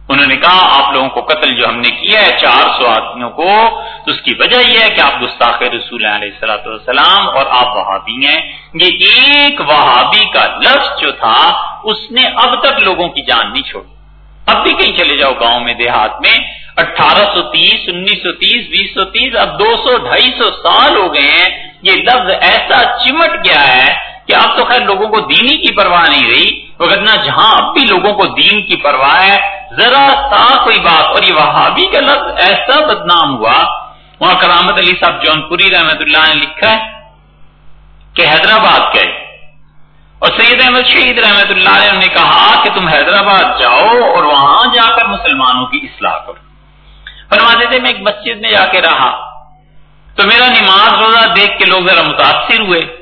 انہوں نے کہا، آپ لوگوں کو قتل جو ہم نے کیا ہے چار سو آدمیوں کو، تو اس کی وجہ یہ ہے کہ آپ گستاخ رسول علیہ السلاۃ والسلام اور آپ وہابی ہیں۔ یہ ایک وہابی کا لفظ جو تھا، اس نے اب تک لوگوں کی جان نہیں چھوڑی۔ اب بھی کہیں چلے جاؤ گاؤں میں، دیہات میں۔ اٹھارہ سو تیس، انیس سو تیس، بیس سو تیس، اب دو سو، ڈھائی سو سال ہو گئے ہیں۔ یہ لفظ ایسا چمٹ گیا ہے کہ اب تو خیر لوگوں کو دینی کی پرواہ نہیں رہی۔ وغیرہ، جہاں اب بھی لوگوں کو دین کی پرواہ ہے ذرا سا کوئی بات۔ اور یہ وہابی کا لفظ ایسا بدنام ہوا، وہاں کرامت علی صاحب جون پوری رحمت اللہ نے لکھا ہے کہ حیدرآباد گئے۔ اور سید احمد شہید رحمت اللہ علیہ نے کہا کہ تم حیدرآباد جاؤ اور وہاں جا کر مسلمانوں کی اصلاح کرو۔ فرماتے تھے، میں ایک مسجد میں جا کے رہا۔ تو میرا نماز روزہ دیکھ کے لوگ ذرا متاثر ہوئے۔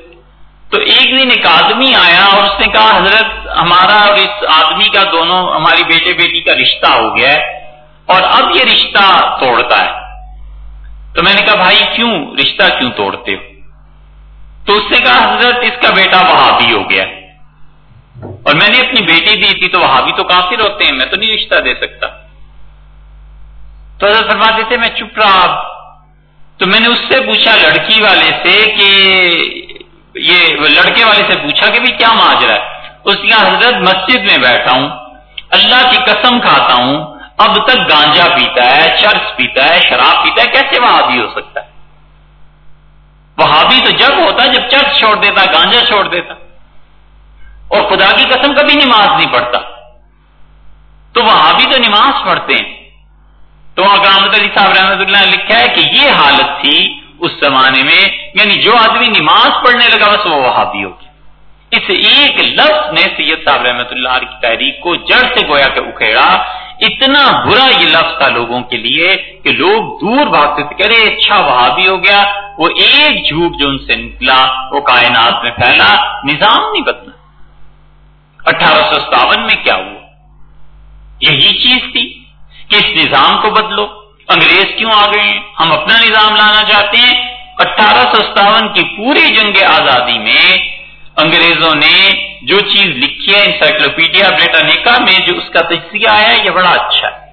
تو ایک دن ایک آدمی آیا اور اس نے کہا، حضرت، ہمارا اور اس آدمی کا دونوں، ہماری بیٹے بیٹی کا رشتہ ہو گیا ہے اور اب یہ رشتہ توڑتا ہے۔ تو میں نے کہا، بھائی، کیوں رشتہ کیوں توڑتے ہو؟ تو اس نے کہا، حضرت، اس کا بیٹا وہاں بھی ہو گیا اور میں نے اپنی بیٹی دی تھی تو وہاں بھی تو کافر ہوتے ہیں، میں تو نہیں رشتہ دے سکتا۔ تو حضرت فرماتے تھے، میں چپ رہا۔ تو میں نے اس سے پوچھا، لڑکی والے سے، کہ یہ لڑکے والے سے پوچھا کہ بھی کیا ماجرا ہے؟ اس کا حضرت مسجد میں بیٹھا ہوں، اللہ کی قسم کھاتا ہوں، اب تک گانجا پیتا ہے، چرس پیتا ہے، شراب پیتا ہے، کیسے وہابی ہو سکتا ہے؟ وہابی تو جب ہوتا، جب چرس چھوڑ دیتا، گانجا چھوڑ دیتا، اور خدا کی قسم کبھی نماز نہیں پڑھتا۔ تو وہابی تو نماز پڑھتے ہیں۔ تو اکرامت علی صاحب رحمۃ اللہ نے لکھا ہے کہ یہ حالت تھی اس زمانے میں یعنی جو آدمی نماز پڑھنے لگا بس وہ وہابی ہو گیا اس ایک لفظ نے سید صاحب رحمۃ اللہ کی تحریک کو جڑ سے گویا کہ اکھیڑا۔ اتنا برا یہ لفظ تھا لوگوں کے لیے کہ لوگ دور بھاگتے تھے کہ اچھا وہابی ہو گیا۔ وہ ایک جھوٹ جو ان سے نکلا، وہ کائنات میں پھیلا۔ نظام نہیں بدلا۔ اٹھارہ سو ستاون میں کیا ہوا؟ یہی چیز تھی کہ اس نظام کو بدلو۔ انگریز کیوں آ گئے ہیں؟ ہم اپنا نظام لانا چاہتے ہیں۔ اٹھارہ سو ستاون کی پوری جنگ آزادی میں انگریزوں نے جو چیز لکھی ہے، انسائکلوپیڈیا بریٹانیکا میں جو اس کا تجزیہ آیا ہے، یہ بڑا اچھا ہے۔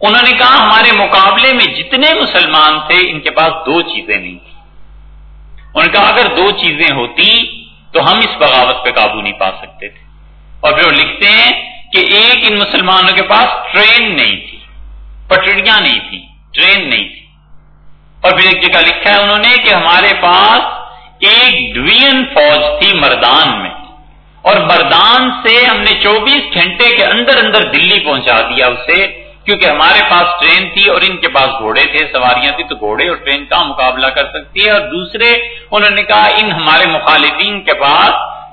انہوں نے کہا، ہمارے مقابلے میں جتنے مسلمان تھے، ان کے پاس دو چیزیں نہیں تھی انہوں نے کہا، اگر دو چیزیں ہوتی تو ہم اس بغاوت پہ قابو نہیں پا سکتے تھے۔ اور پھر وہ لکھتے ہیں کہ ایک ان مسلمانوں کے پاس ٹرین نہیں تھی۔ پٹڑیاں نہیں تھی ٹرین نہیں تھی۔ اور پھر ایک جگہ لکھا ہے انہوں نے کہ ہمارے پاس ایک ڈویژن فوج تھی مردان میں۔ اور مردان سے ہم نے چوبیس گھنٹے کے اندر اندر دلی پہنچا دیا اسے، کیونکہ ہمارے پاس ٹرین تھی اور ان کے پاس گھوڑے تھے، سواریاں تھی تو گھوڑے اور ٹرین کا مقابلہ کر سکتی ہے۔ اور دوسرے، انہوں نے کہا ان ہمارے مخالفین کے پاس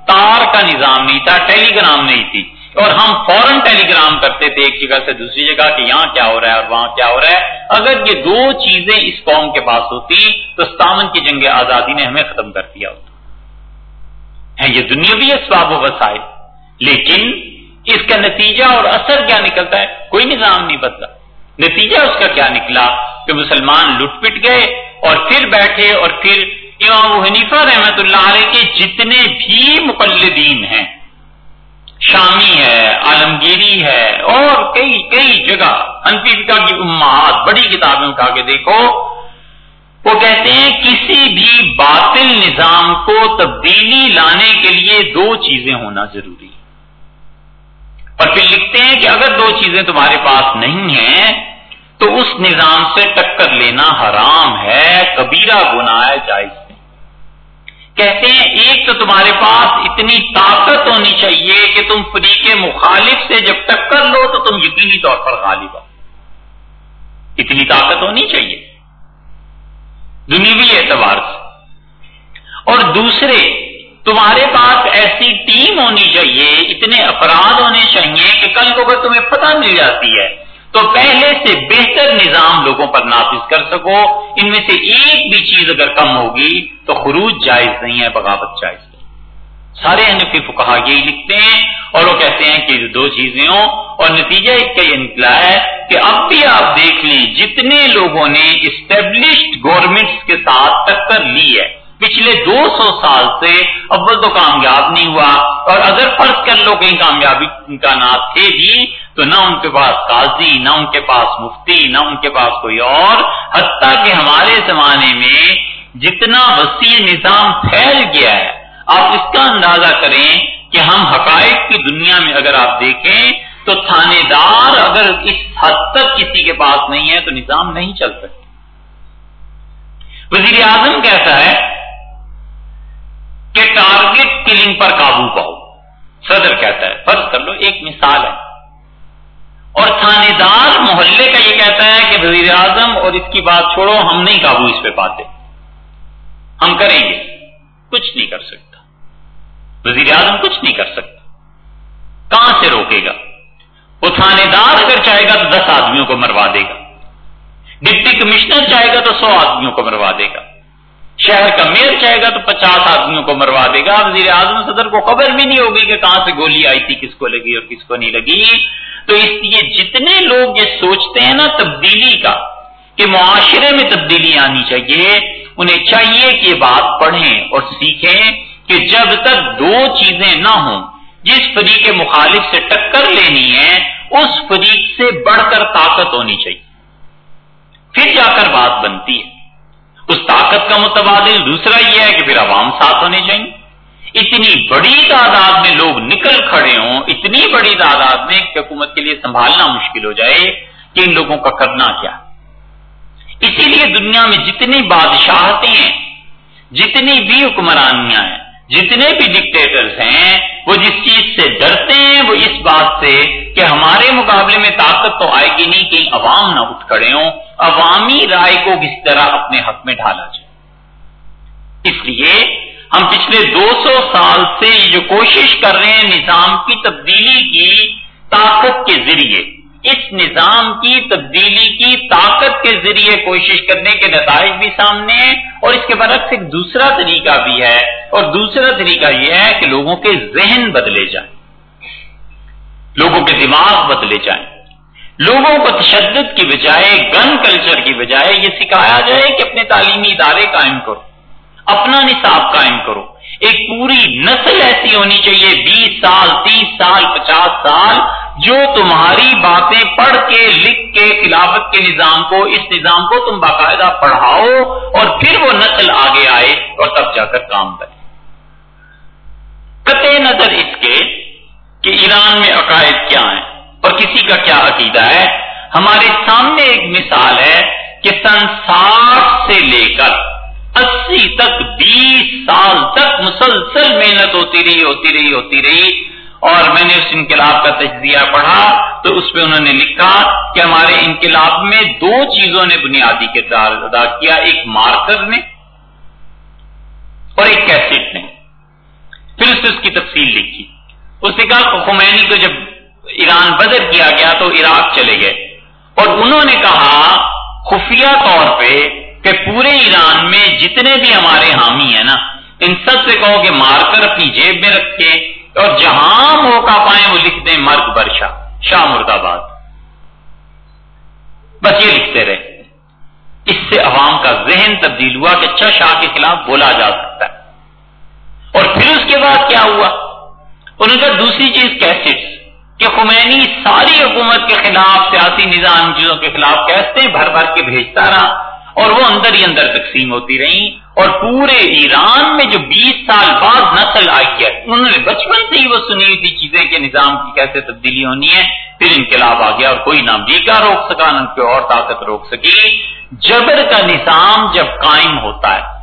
تار کا نظام نہیں تھا، ٹیلی گرام نہیں تھی۔ اور ہم فوراً ٹیلی گرام کرتے تھے ایک جگہ سے دوسری جگہ کہ یہاں کیا ہو رہا ہے اور وہاں کیا ہو رہا ہے۔ اگر یہ دو چیزیں اس قوم کے پاس ہوتی تو ستاون کی جنگ آزادی نے ہمیں ختم کر دیا ہوتا۔ ہے یہ دنیا بھی اسباب و وسائل، لیکن اس کا نتیجہ اور اثر کیا نکلتا ہے؟ کوئی نظام نہیں بدلا۔ نتیجہ اس کا کیا نکلا؟ کہ مسلمان لٹ پٹ گئے اور پھر بیٹھے اور پھر امام حنیفہ رحمت اللہ علیہ کے جتنے بھی مقلدین ہیں شامی ہے، عالمگیری ہے، اور کئی کئی جگہ انفیفکا کی امہات، بڑی کتابیں اٹھا کے دیکھو۔ وہ کہتے ہیں، کسی بھی باطل نظام کو تبدیلی لانے کے لیے دو چیزیں ہونا ضروری۔ اور پھر لکھتے ہیں کہ اگر دو چیزیں تمہارے پاس نہیں ہیں، تو اس نظام سے ٹکر لینا حرام ہے، کبیرہ گناہ جائز۔ کہتے ہیں، ایک تو تمہارے پاس اتنی طاقت ہونی چاہیے کہ تم فریق مخالف سے جب ٹکر لو تو تم یقینی طور پر غالب ہو. اتنی طاقت ہونی چاہیے۔ دنیوی اعتبار سے۔ اور دوسرے، تمہارے پاس ایسی ٹیم ہونی چاہیے، اتنے افراد ہونے چاہیے کہ کل کو اگر تمہیں پتہ مل جاتی ہے تو پہلے سے بہتر نظام لوگوں پر نافذ کر سکو۔ ان میں سے ایک بھی چیز اگر کم ہوگی تو خروج جائز نہیں ہے، بغاوت جائز نہیں۔ سارے انفی فکہ یہی لکھتے ہیں اور وہ کہتے ہیں کہ دو چیزیں ہوں، اور نتیجہ ایک کا یہ نکلا ہے کہ اب بھی آپ دیکھ لیں، جتنے لوگوں نے اسٹیبلشڈ گورنمنٹس کے ساتھ ٹکر لی ہے پچھلے دو سو سال سے اول تو کامیاب نہیں ہوا اور اگر فرض کر لو کہیں کامیابی امکانات تھے بھی، تو نہ ان کے پاس قاضی، نہ ان کے پاس مفتی، نہ ان کے پاس کوئی اور، حتیٰ کہ ہمارے زمانے میں جتنا وسیع نظام پھیل گیا ہے، آپ اس کا اندازہ کریں کہ ہم حقائق کی دنیا میں اگر آپ دیکھیں، تو تھانے دار اگر اس حد تک کسی کے پاس نہیں ہے، تو نظام نہیں چل سکتا۔ وزیر اعظم کہتا ہے کلنگ پر قابو پاؤ۔ صدر کہتا ہے فرض کر لو، ایک مثال ہے۔ اور تھانے دار محلے کا یہ کہتا ہے کہ وزیر اعظم، اور اس کی بات چھوڑو، ہم نہیں قابو اس پہ پاتے۔ ہم کریں گے۔ کچھ نہیں کر سکتا۔ وزیر اعظم کچھ نہیں کر سکتا۔ کہاں سے روکے گا؟ وہ تھانے دار اگر چاہے گا تو دس آدمیوں کو مروا دے گا۔ ڈپٹی کمشنر چاہے گا تو سو آدمیوں کو مروا دے گا۔ شہر کا میئر چاہے گا تو پچاس آدمیوں کو مروا دے گا۔ وزیر اعظم صدر کو خبر بھی نہیں ہوگی کہ کہاں سے گولی آئی تھی، کس کو لگی اور کس کو نہیں لگی۔ تو اس لیے جتنے لوگ یہ سوچتے ہیں نا تبدیلی کا، کہ معاشرے میں تبدیلی آنی چاہیے، انہیں چاہیے کہ یہ بات پڑھیں اور سیکھیں کہ جب تک دو چیزیں نہ ہوں، جس فریق مخالف سے ٹکر لینی ہے، اس فریق سے بڑھ کر طاقت ہونی چاہیے۔ پھر جا کر بات بنتی ہے۔ اس طاقت کا متبادل دوسرا یہ ہے کہ پھر عوام ساتھ ہونے چاہیے۔ اتنی بڑی تعداد میں لوگ نکل کھڑے ہوں، اتنی بڑی تعداد میں حکومت کے لیے سنبھالنا مشکل ہو جائے کہ ان لوگوں کا کرنا کیا۔ اسی لیے دنیا میں جتنی بادشاہتیں ہیں، جتنی بھی حکمرانیاں ہیں، جتنے بھی ڈکٹیٹرز ہیں، وہ جس چیز سے ڈرتے ہیں، وہ اس بات سے کہ ہمارے مقابلے میں طاقت تو آئے گی نہیں کہ عوام نہ اٹھ کھڑے ہوں، عوامی رائے کو کس طرح اپنے حق میں ڈھالا جائے۔ اس لیے ہم پچھلے دو سو سال سے جو کوشش کر رہے ہیں نظام کی تبدیلی کی طاقت کے ذریعے۔ اس نظام کی تبدیلی کی طاقت کے ذریعے کوشش کرنے کے نتائج بھی سامنے ہیں اور اس کے برعکس ایک دوسرا طریقہ بھی ہے۔ اور دوسرا طریقہ یہ ہے کہ لوگوں کے ذہن بدلے جائیں۔ لوگوں کے دماغ بدلے جائیں۔ لوگوں کو تشدد کی بجائے گن کلچر کی بجائے یہ سکھایا جائے کہ اپنے تعلیمی ادارے قائم کرو، اپنا نصاب قائم کرو۔ ایک پوری نسل ایسی ہونی چاہیے، بیس سال، تیس سال، پچاس سال، جو تمہاری باتیں پڑھ کے، لکھ کے خلافت کے نظام کو، اس نظام کو تم باقاعدہ پڑھاؤ اور پھر وہ نسل آگے آئے اور تب جا کر کام کرے۔ قطع نظر اس کے کہ ایران میں عقائد کیا ہیں۔ اور کسی کا کیا عقیدہ ہے؟ ہمارے سامنے ایک مثال ہے کہ سن ساٹھ سے لے کر اسی تک بیس سال تک مسلسل محنت ہوتی رہی ہوتی رہی ہوتی رہی۔ اور میں نے اس انقلاب کا تجزیہ پڑھا تو اس پہ انہوں نے لکھا کہ ہمارے انقلاب میں دو چیزوں نے بنیادی کردار ادا کیا، ایک مارکر نے اور ایک کیسٹ نے۔ پھر اس اس کی تفصیل لکھی۔ اس نے کہا خمینی کو جب ایران بدر کیا گیا تو عراق چلے گئے۔ اور انہوں نے کہا، خفیہ طور پہ کہ پورے ایران میں جتنے بھی ہمارے حامی ہیں نا، ان سب سے کہو کہ مار کر اپنی جیب میں رکھے اور جہاں موقع پائیں وہ لکھ دیں مرگ برشا، شاہ مرد آباد۔ بس یہ لکھتے رہے۔ اس سے عوام کا ذہن تبدیل ہوا کہ اچھا شاہ کے خلاف بولا جا سکتا ہے۔ اور پھر اس کے بعد کیا ہوا؟ ان کا دوسری چیز کیسٹس۔ کہ خمینی ساری حکومت کے خلاف سیاسی نظام چیزوں کے خلاف کیسے بھر بھر کے بھیجتا رہا اور وہ اندر ہی اندر تقسیم ہوتی رہی اور پورے ایران میں جو بیس سال بعد نسل آئی ہے، انہوں نے بچپن سے ہی وہ سنی ہوئی تھی چیزیں کہ نظام کی کیسے تبدیلی ہونی ہے، پھر انقلاب آ گیا اور کوئی نہ بیکا روک سکا، نہ کوئی اور طاقت روک سکی۔ جبر کا نظام جب قائم ہوتا ہے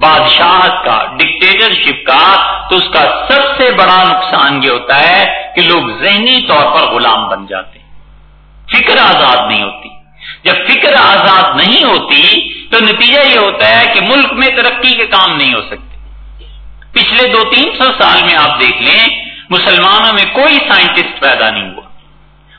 بادشاہت کا ڈکٹیٹرشپ کا، تو اس کا سب سے بڑا نقصان یہ ہوتا ہے کہ لوگ ذہنی طور پر غلام بن جاتے ہیں۔ فکر آزاد نہیں ہوتی۔ جب فکر آزاد نہیں ہوتی، تو نتیجہ یہ ہوتا ہے کہ ملک میں ترقی کے کام نہیں ہو سکتے۔ پچھلے دو تین سو سال میں آپ دیکھ لیں، مسلمانوں میں کوئی سائنٹسٹ پیدا نہیں ہوا۔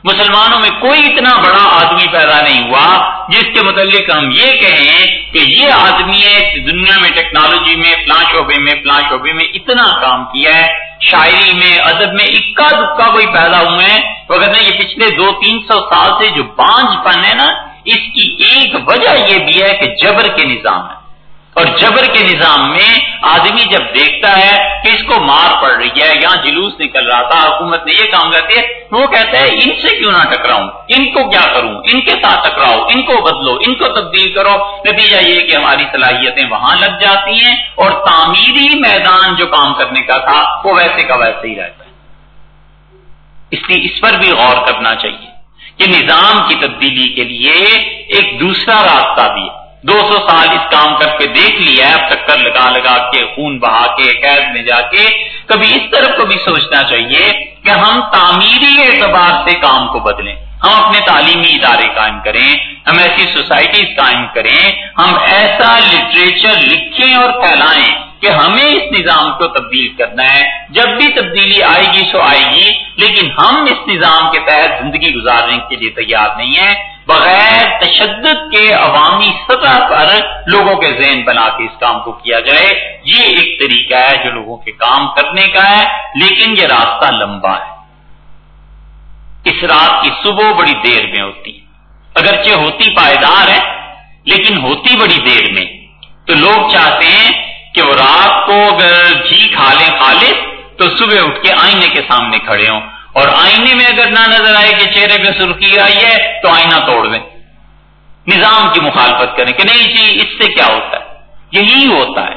مسلمانوں میں کوئی اتنا بڑا آدمی پیدا نہیں ہوا جس کے متعلق ہم یہ کہیں کہ یہ آدمی ہے دنیا میں ٹیکنالوجی میں، فلاں شعبے میں، فلاں شعبے میں اتنا کام کیا ہے۔ شاعری میں، ادب میں اکا دکا کوئی پیدا ہوئے ہیں۔ تو اگر یہ پچھلے دو، تین سو سال سے جو بانج پن ہے نا، اس کی ایک وجہ یہ بھی ہے کہ جبر کے نظام ہے۔ اور جبر کے نظام میں آدمی جب دیکھتا ہے کہ اس کو مار پڑ رہی ہے یہاں جلوس نکل رہا تھا، حکومت نے یہ کام کرتی ہے وہ کہتا ہے ان سے کیوں نہ ٹکراؤں؟ ان کو کیا کروں؟ ان کے ساتھ ٹکراؤ، ان کو بدلو، ان کو تبدیل کرو۔ نتیجہ یہ کہ ہماری صلاحیتیں وہاں لگ جاتی ہیں اور تعمیری میدان جو کام کرنے کا تھا، وہ ویسے کا ویسے ہی رہتا ہے۔ اس لیے اس پر بھی غور کرنا چاہیے کہ نظام کی تبدیلی کے لیے ایک دوسرا راستہ بھی ہے۔ دو سو سال اس کام کر کے دیکھ لیا ہے، اب چکر لگا لگا کے، خون بہا کے، قید میں جا کے۔ کبھی اس طرف کو بھی سوچنا چاہیے کہ ہم تعمیری اعتبار سے کام کو بدلیں۔ ہم اپنے تعلیمی ادارے قائم کریں، ہم ایسی سوسائٹیز قائم کریں، ہم ایسا لٹریچر لکھیں اور پھیلائیں کہ ہمیں اس نظام کو تبدیل کرنا ہے۔ جب بھی تبدیلی آئے گی سو آئے گی، لیکن ہم اس نظام کے تحت زندگی گزارنے کے لیے تیار نہیں ہیں۔ بغیر تشدد کے عوامی سطح پر لوگوں کے ذہن بنا کے اس کام کو کیا جائے، یہ ایک طریقہ ہے جو لوگوں کے کام کرنے کا ہے، لیکن یہ راستہ لمبا ہے۔ اس رات کی صبح بڑی دیر میں ہوتی اگرچہ ہوتی پائیدار ہے، لیکن ہوتی بڑی دیر میں۔ تو لوگ چاہتے ہیں کہ وہ رات کو اگر گھی کھا لیں کھا لے تو صبح اٹھ کے آئینے کے سامنے کھڑے ہوں۔ اور آئینے میں اگر نہ نظر آئے کہ چہرے پہ سرخی آئی ہے تو آئینہ توڑ دیں۔ نظام کی مخالفت کریں کہ نہیں جی اس سے کیا ہوتا ہے؟ یہی ہوتا ہے۔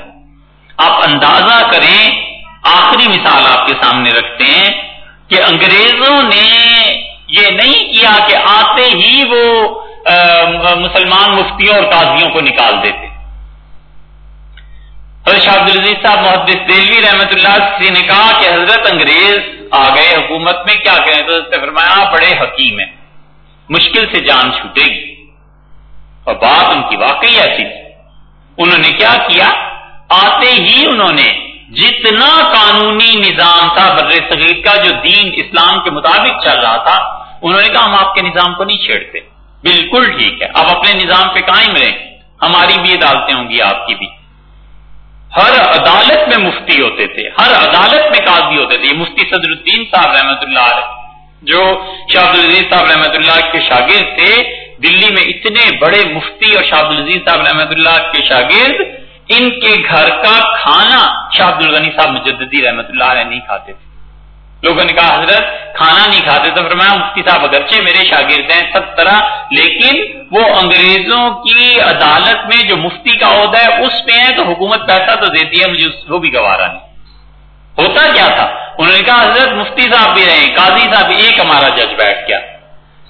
آپ اندازہ کریں، آخری مثال آپ کے سامنے رکھتے ہیں کہ انگریزوں نے یہ نہیں کیا کہ آتے ہی وہ مسلمان مفتیوں اور قاضیوں کو نکال دیتے۔ حضرت شاہ عبد العزیز صاحب محدث دلوی رحمت اللہ سے نے کہا کہ حضرت انگریز آ گئے حکومت میں، کیا کہیں تو فرمایا بڑے حکیم ہیں، مشکل سے جان چھوٹے گی۔ اور بات ان کی واقعی ایسی تھی۔ انہوں نے کیا کیا؟ آتے ہی انہوں نے جتنا قانونی نظام تھا، بر صغیر کا، جو دین اسلام کے مطابق چل رہا تھا، انہوں نے کہا، ہم آپ کے نظام کو نہیں چھیڑتے۔ بالکل ٹھیک ہے۔ آپ اپنے نظام پہ قائم رہیں۔ ہماری بھی عدالتیں ہوں گی، آپ کی بھی۔ ہر عدالت میں مفتی ہوتے تھے، ہر عدالت میں قاضی ہوتے تھے۔ یہ مفتی صدر الدین صاحب رحمۃ اللہ علیہ، جو شاہد العزیز صاحب رحمت اللہ کے شاگرد تھے، دلی میں اتنے بڑے مفتی اور شاہد العزیز صاحب رحمت اللہ کے شاگرد، ان کے گھر کا کھانا شاہد الغنی صاحب مجددی رحمۃ اللہ علیہ نہیں کھاتے تھے۔ لوگوں نے کہا، حضرت، کھانا نہیں کھاتے تو فرمایا، مفتی صاحب، اگرچہ میرے شاگرد ہیں سب طرح، لیکن وہ انگریزوں کی عدالت میں جو مفتی کا عہدہ ہے، اس میں ہے تو حکومت پیسہ تو دیتی ہے، مجھے وہ بھی گوارا نہیں۔ ہوتا کیا تھا؟ انہوں نے کہا، حضرت، مفتی صاحب بھی رہے قاضی صاحب، ایک ہمارا جج بیٹھ گیا۔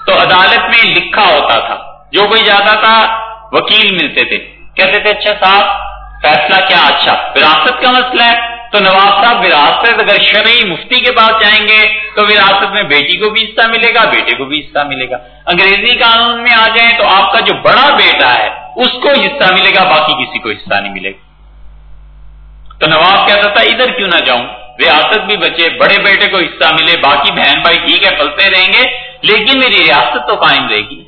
تو عدالت میں لکھا ہوتا تھا۔ جو کوئی جاتا تھا، وکیل ملتے تھے۔ کہتے تھے اچھا صاحب، فیصلہ کیا؟ اچھا وراثت کا مسئلہ ہے۔ تو نواب صاحب وراثت اگر شرعی مفتی کے پاس جائیں گے، تو وراثت میں بیٹی کو بھی حصہ ملے گا، بیٹے کو بھی حصہ ملے گا۔ انگریزی قانون میں آ جائیں تو آپ کا جو بڑا بیٹا ہے، اس کو حصہ ملے گا، باقی کسی کو حصہ نہیں ملے گا۔ تو نواب کہتا تھا، ادھر کیوں نہ جاؤں؟ ریاست بھی بچے، بڑے بیٹے کو حصہ ملے، باقی بہن بھائی ٹھیک ہے، پلتے رہیں گے، لیکن میری ریاست تو قائم رہے گی۔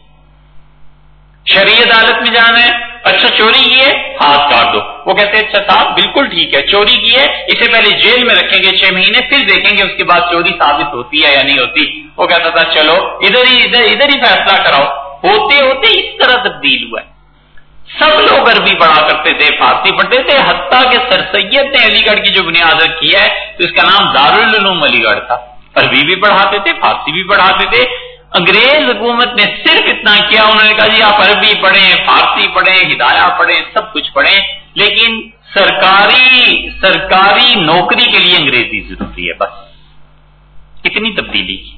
شرعی عدالت میں جانا ہے اچھا چوری کی ہے؟ ہاتھ کاٹ دو۔ وہ کہتے ہیں اچھا صاحب، بالکل ٹھیک ہے، چوری کی ہے، اسے پہلے جیل میں رکھیں گے چھ مہینے، پھر دیکھیں گے اس کے بعد چوری ثابت ہوتی ہے یا نہیں ہوتی۔ وہ کہتا تھا، چلو، ادھر ہی، ادھر ادھر ہی فیصلہ کراؤ۔ ہوتے ہوتے اس طرح تبدیل ہوا ہے۔ سب لوگ عربی پڑھا کرتے تھے، فارسی پڑھتے تھے، حتیٰ کہ سر سید نے علی گڑھ کی جو بنیاد رکھی ہے، تو اس کا نام دارالعلوم علی گڑھ تھا۔ عربی بھی پڑھاتے تھے، فارسی بھی پڑھاتے تھے انگریز حکومت نے صرف اتنا کیا، انہوں نے کہا جی آپ عربی پڑھیں، فارسی پڑھیں ہدایہ پڑھیں، سب کچھ پڑھیں، لیکن سرکاری سرکاری نوکری کے لیے انگریزی ضروری ہے، بس۔ کتنی تبدیلی کی۔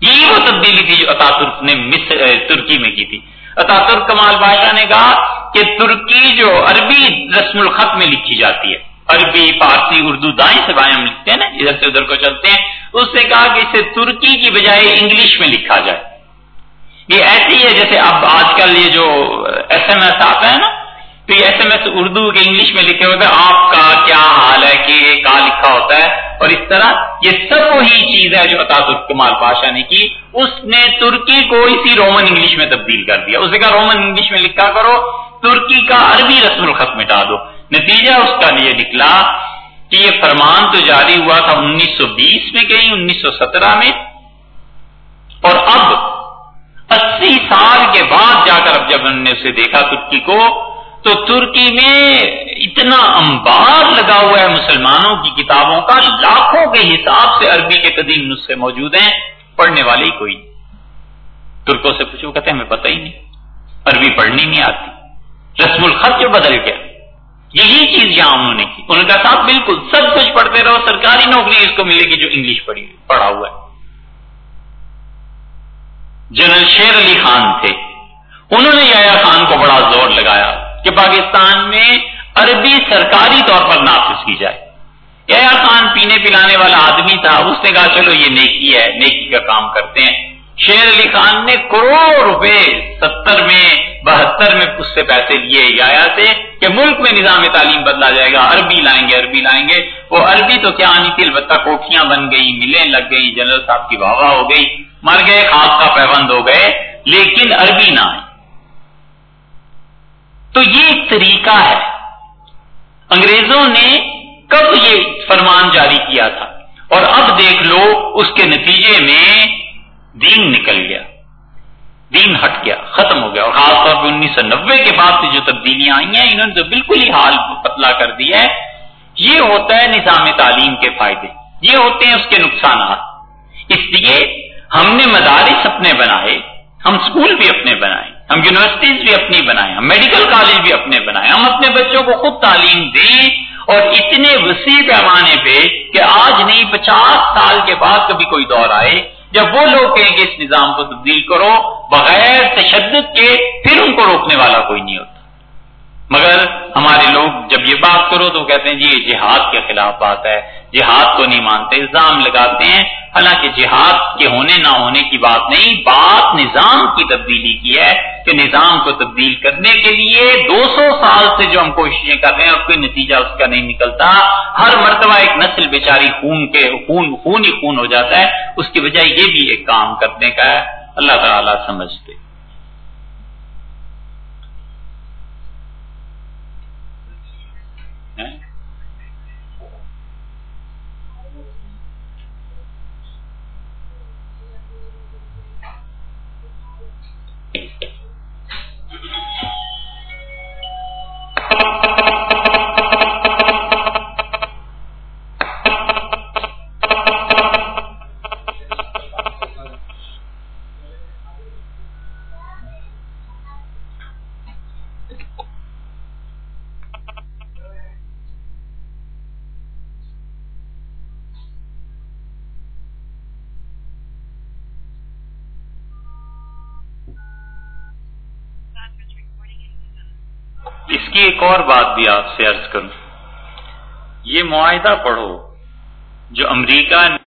یہی وہ تبدیلی تھی جو اتاترک نے مصر ترکی میں کی تھی۔ اتاترک کمال بادشاہ نے کہا کہ ترکی جو عربی رسم الخط میں لکھی جاتی ہے، عربی، فارسی، اردو دائیں سے بائیں ہم لکھتے ہیں نا، ادھر سے ادھر کو چلتے ہیں۔ اس نے کہا کہ اسے ترکی کی بجائے انگلش میں لکھا جائے۔ یہ ایسی ہے جیسے اب آج کل یہ جو ایس ایم ایس آتا ہے نا، تو یہ ایس ایم ایس اردو کے انگلش میں لکھے ہوتے ہیں، آپ کا کیا حال ہے، کہ کہاں لکھا ہوتا ہے۔ اور اس طرح یہ سب وہی چیز ہے جو اتاط کمال پاشا نے کی۔ اس نے ترکی کو اسی رومن انگلش میں تبدیل کر دیا۔ اس نے کہا رومن انگلش میں لکھا کرو، ترکی کا عربی رسم الخط مٹا دو۔ نتیجہ اس کا یہ نکلا کہ یہ فرمان تو جاری ہوا تھا انیس سو بیس میں کہیں انیس سو سترہ میں۔ اور اب اسی سال کے بعد جا کر اب جب نے اسے دیکھا ترکی کو، تو ترکی میں اتنا امبار لگا ہوا ہے مسلمانوں کی کتابوں کا لاکھوں کے حساب سے عربی کے قدیم نسخے موجود ہیں، پڑھنے والے ہی کوئی۔ ترکوں سے پوچھو کہتے ہیں، ہمیں پتہ ہی نہیں، عربی پڑھنی نہیں آتی۔ رسم الخط جو بدل گیا۔ یہی چیز یہاں انہوں نے کی۔ انہوں نے کہا صاحب، بالکل سب کچھ پڑھتے رہو، سرکاری نوکری اس کو ملے گی جو انگلش پڑھی پڑھا ہوا ہے۔ جنرل شیر علی خان تھے۔ انہوں نے یا خان کو بڑا زور لگایا کہ پاکستان میں عربی سرکاری طور پر نافذ کی جائے۔ یا خان پینے پلانے والا آدمی تھا۔ اس نے کہا، چلو یہ نیکی ہے، نیکی کا کام کرتے ہیں۔ شیر علی خان نے کروڑ روپے ستر میں بہتر میں اس سے پیسے لیے یا سے کہ ملک میں نظام تعلیم بدلا جائے گا، عربی لائیں گے، عربی لائیں گے۔ وہ عربی تو کیا آنی تھی البتہ کوٹیاں بن گئی ملیں لگ گئی جنرل صاحب کی واہ ہو گئی۔ مر گئے، خاص کا پیبند ہو گئے، لیکن عربی نہ آئی تو یہ ایک طریقہ ہے۔ انگریزوں نے کب یہ فرمان جاری کیا تھا؟ اور اب دیکھ لو، اس کے نتیجے میں دین نکل گیا۔ دین ہٹ گیا، ختم ہو گیا۔ اور خاص طور پہ انیس سو نبے کے بعد سے جو تبدیلیاں آئی ہیں، انہوں نے تو بالکل ہی حال پتلا کر دیا ہے۔ یہ ہوتا ہے نظام تعلیم کے فائدے، یہ ہوتے ہیں اس کے نقصانات۔ اس لیے ہم نے مدارس اپنے بنائے، ہم اسکول بھی اپنے بنائے، ہم یونیورسٹیز بھی اپنی بنائے، ہم میڈیکل کالج بھی اپنے بنائے۔ ہم اپنے بچوں کو خود تعلیم دیں اور اتنے وسیع پیمانے پہ کہ آج نہیں، پچاس سال کے بعد کبھی کوئی دور آئے۔ جب وہ لوگ کہیں گے اس نظام کو تبدیل کرو، بغیر تشدد کے پھر ان کو روکنے والا کوئی نہیں ہوتا۔ مگر ہمارے لوگ جب جب یہ بات کرو تو کہتے ہیں جی یہ جہاد کے خلاف بات ہے۔ جہاد کو نہیں مانتے، الزام لگاتے ہیں۔ حالانکہ جہاد کے ہونے نہ ہونے کی بات نہیں، بات نظام کی تبدیلی کی ہے کہ نظام کو تبدیل کرنے کے لیے دو سو سال سے جو ہم کوششیں کر رہے ہیں اور کوئی نتیجہ اس کا نہیں نکلتا، ہر مرتبہ ایک نسل بیچاری خون کے خون خون ہی خون ہو جاتا ہے۔ اس کی وجہ یہ بھی ایک کام کرنے کا ہے۔ اللہ تعالیٰ سمجھتے۔ کی ایک اور بات بھی آپ سے عرض کروں۔ یہ معاہدہ پڑھو جو امریکہ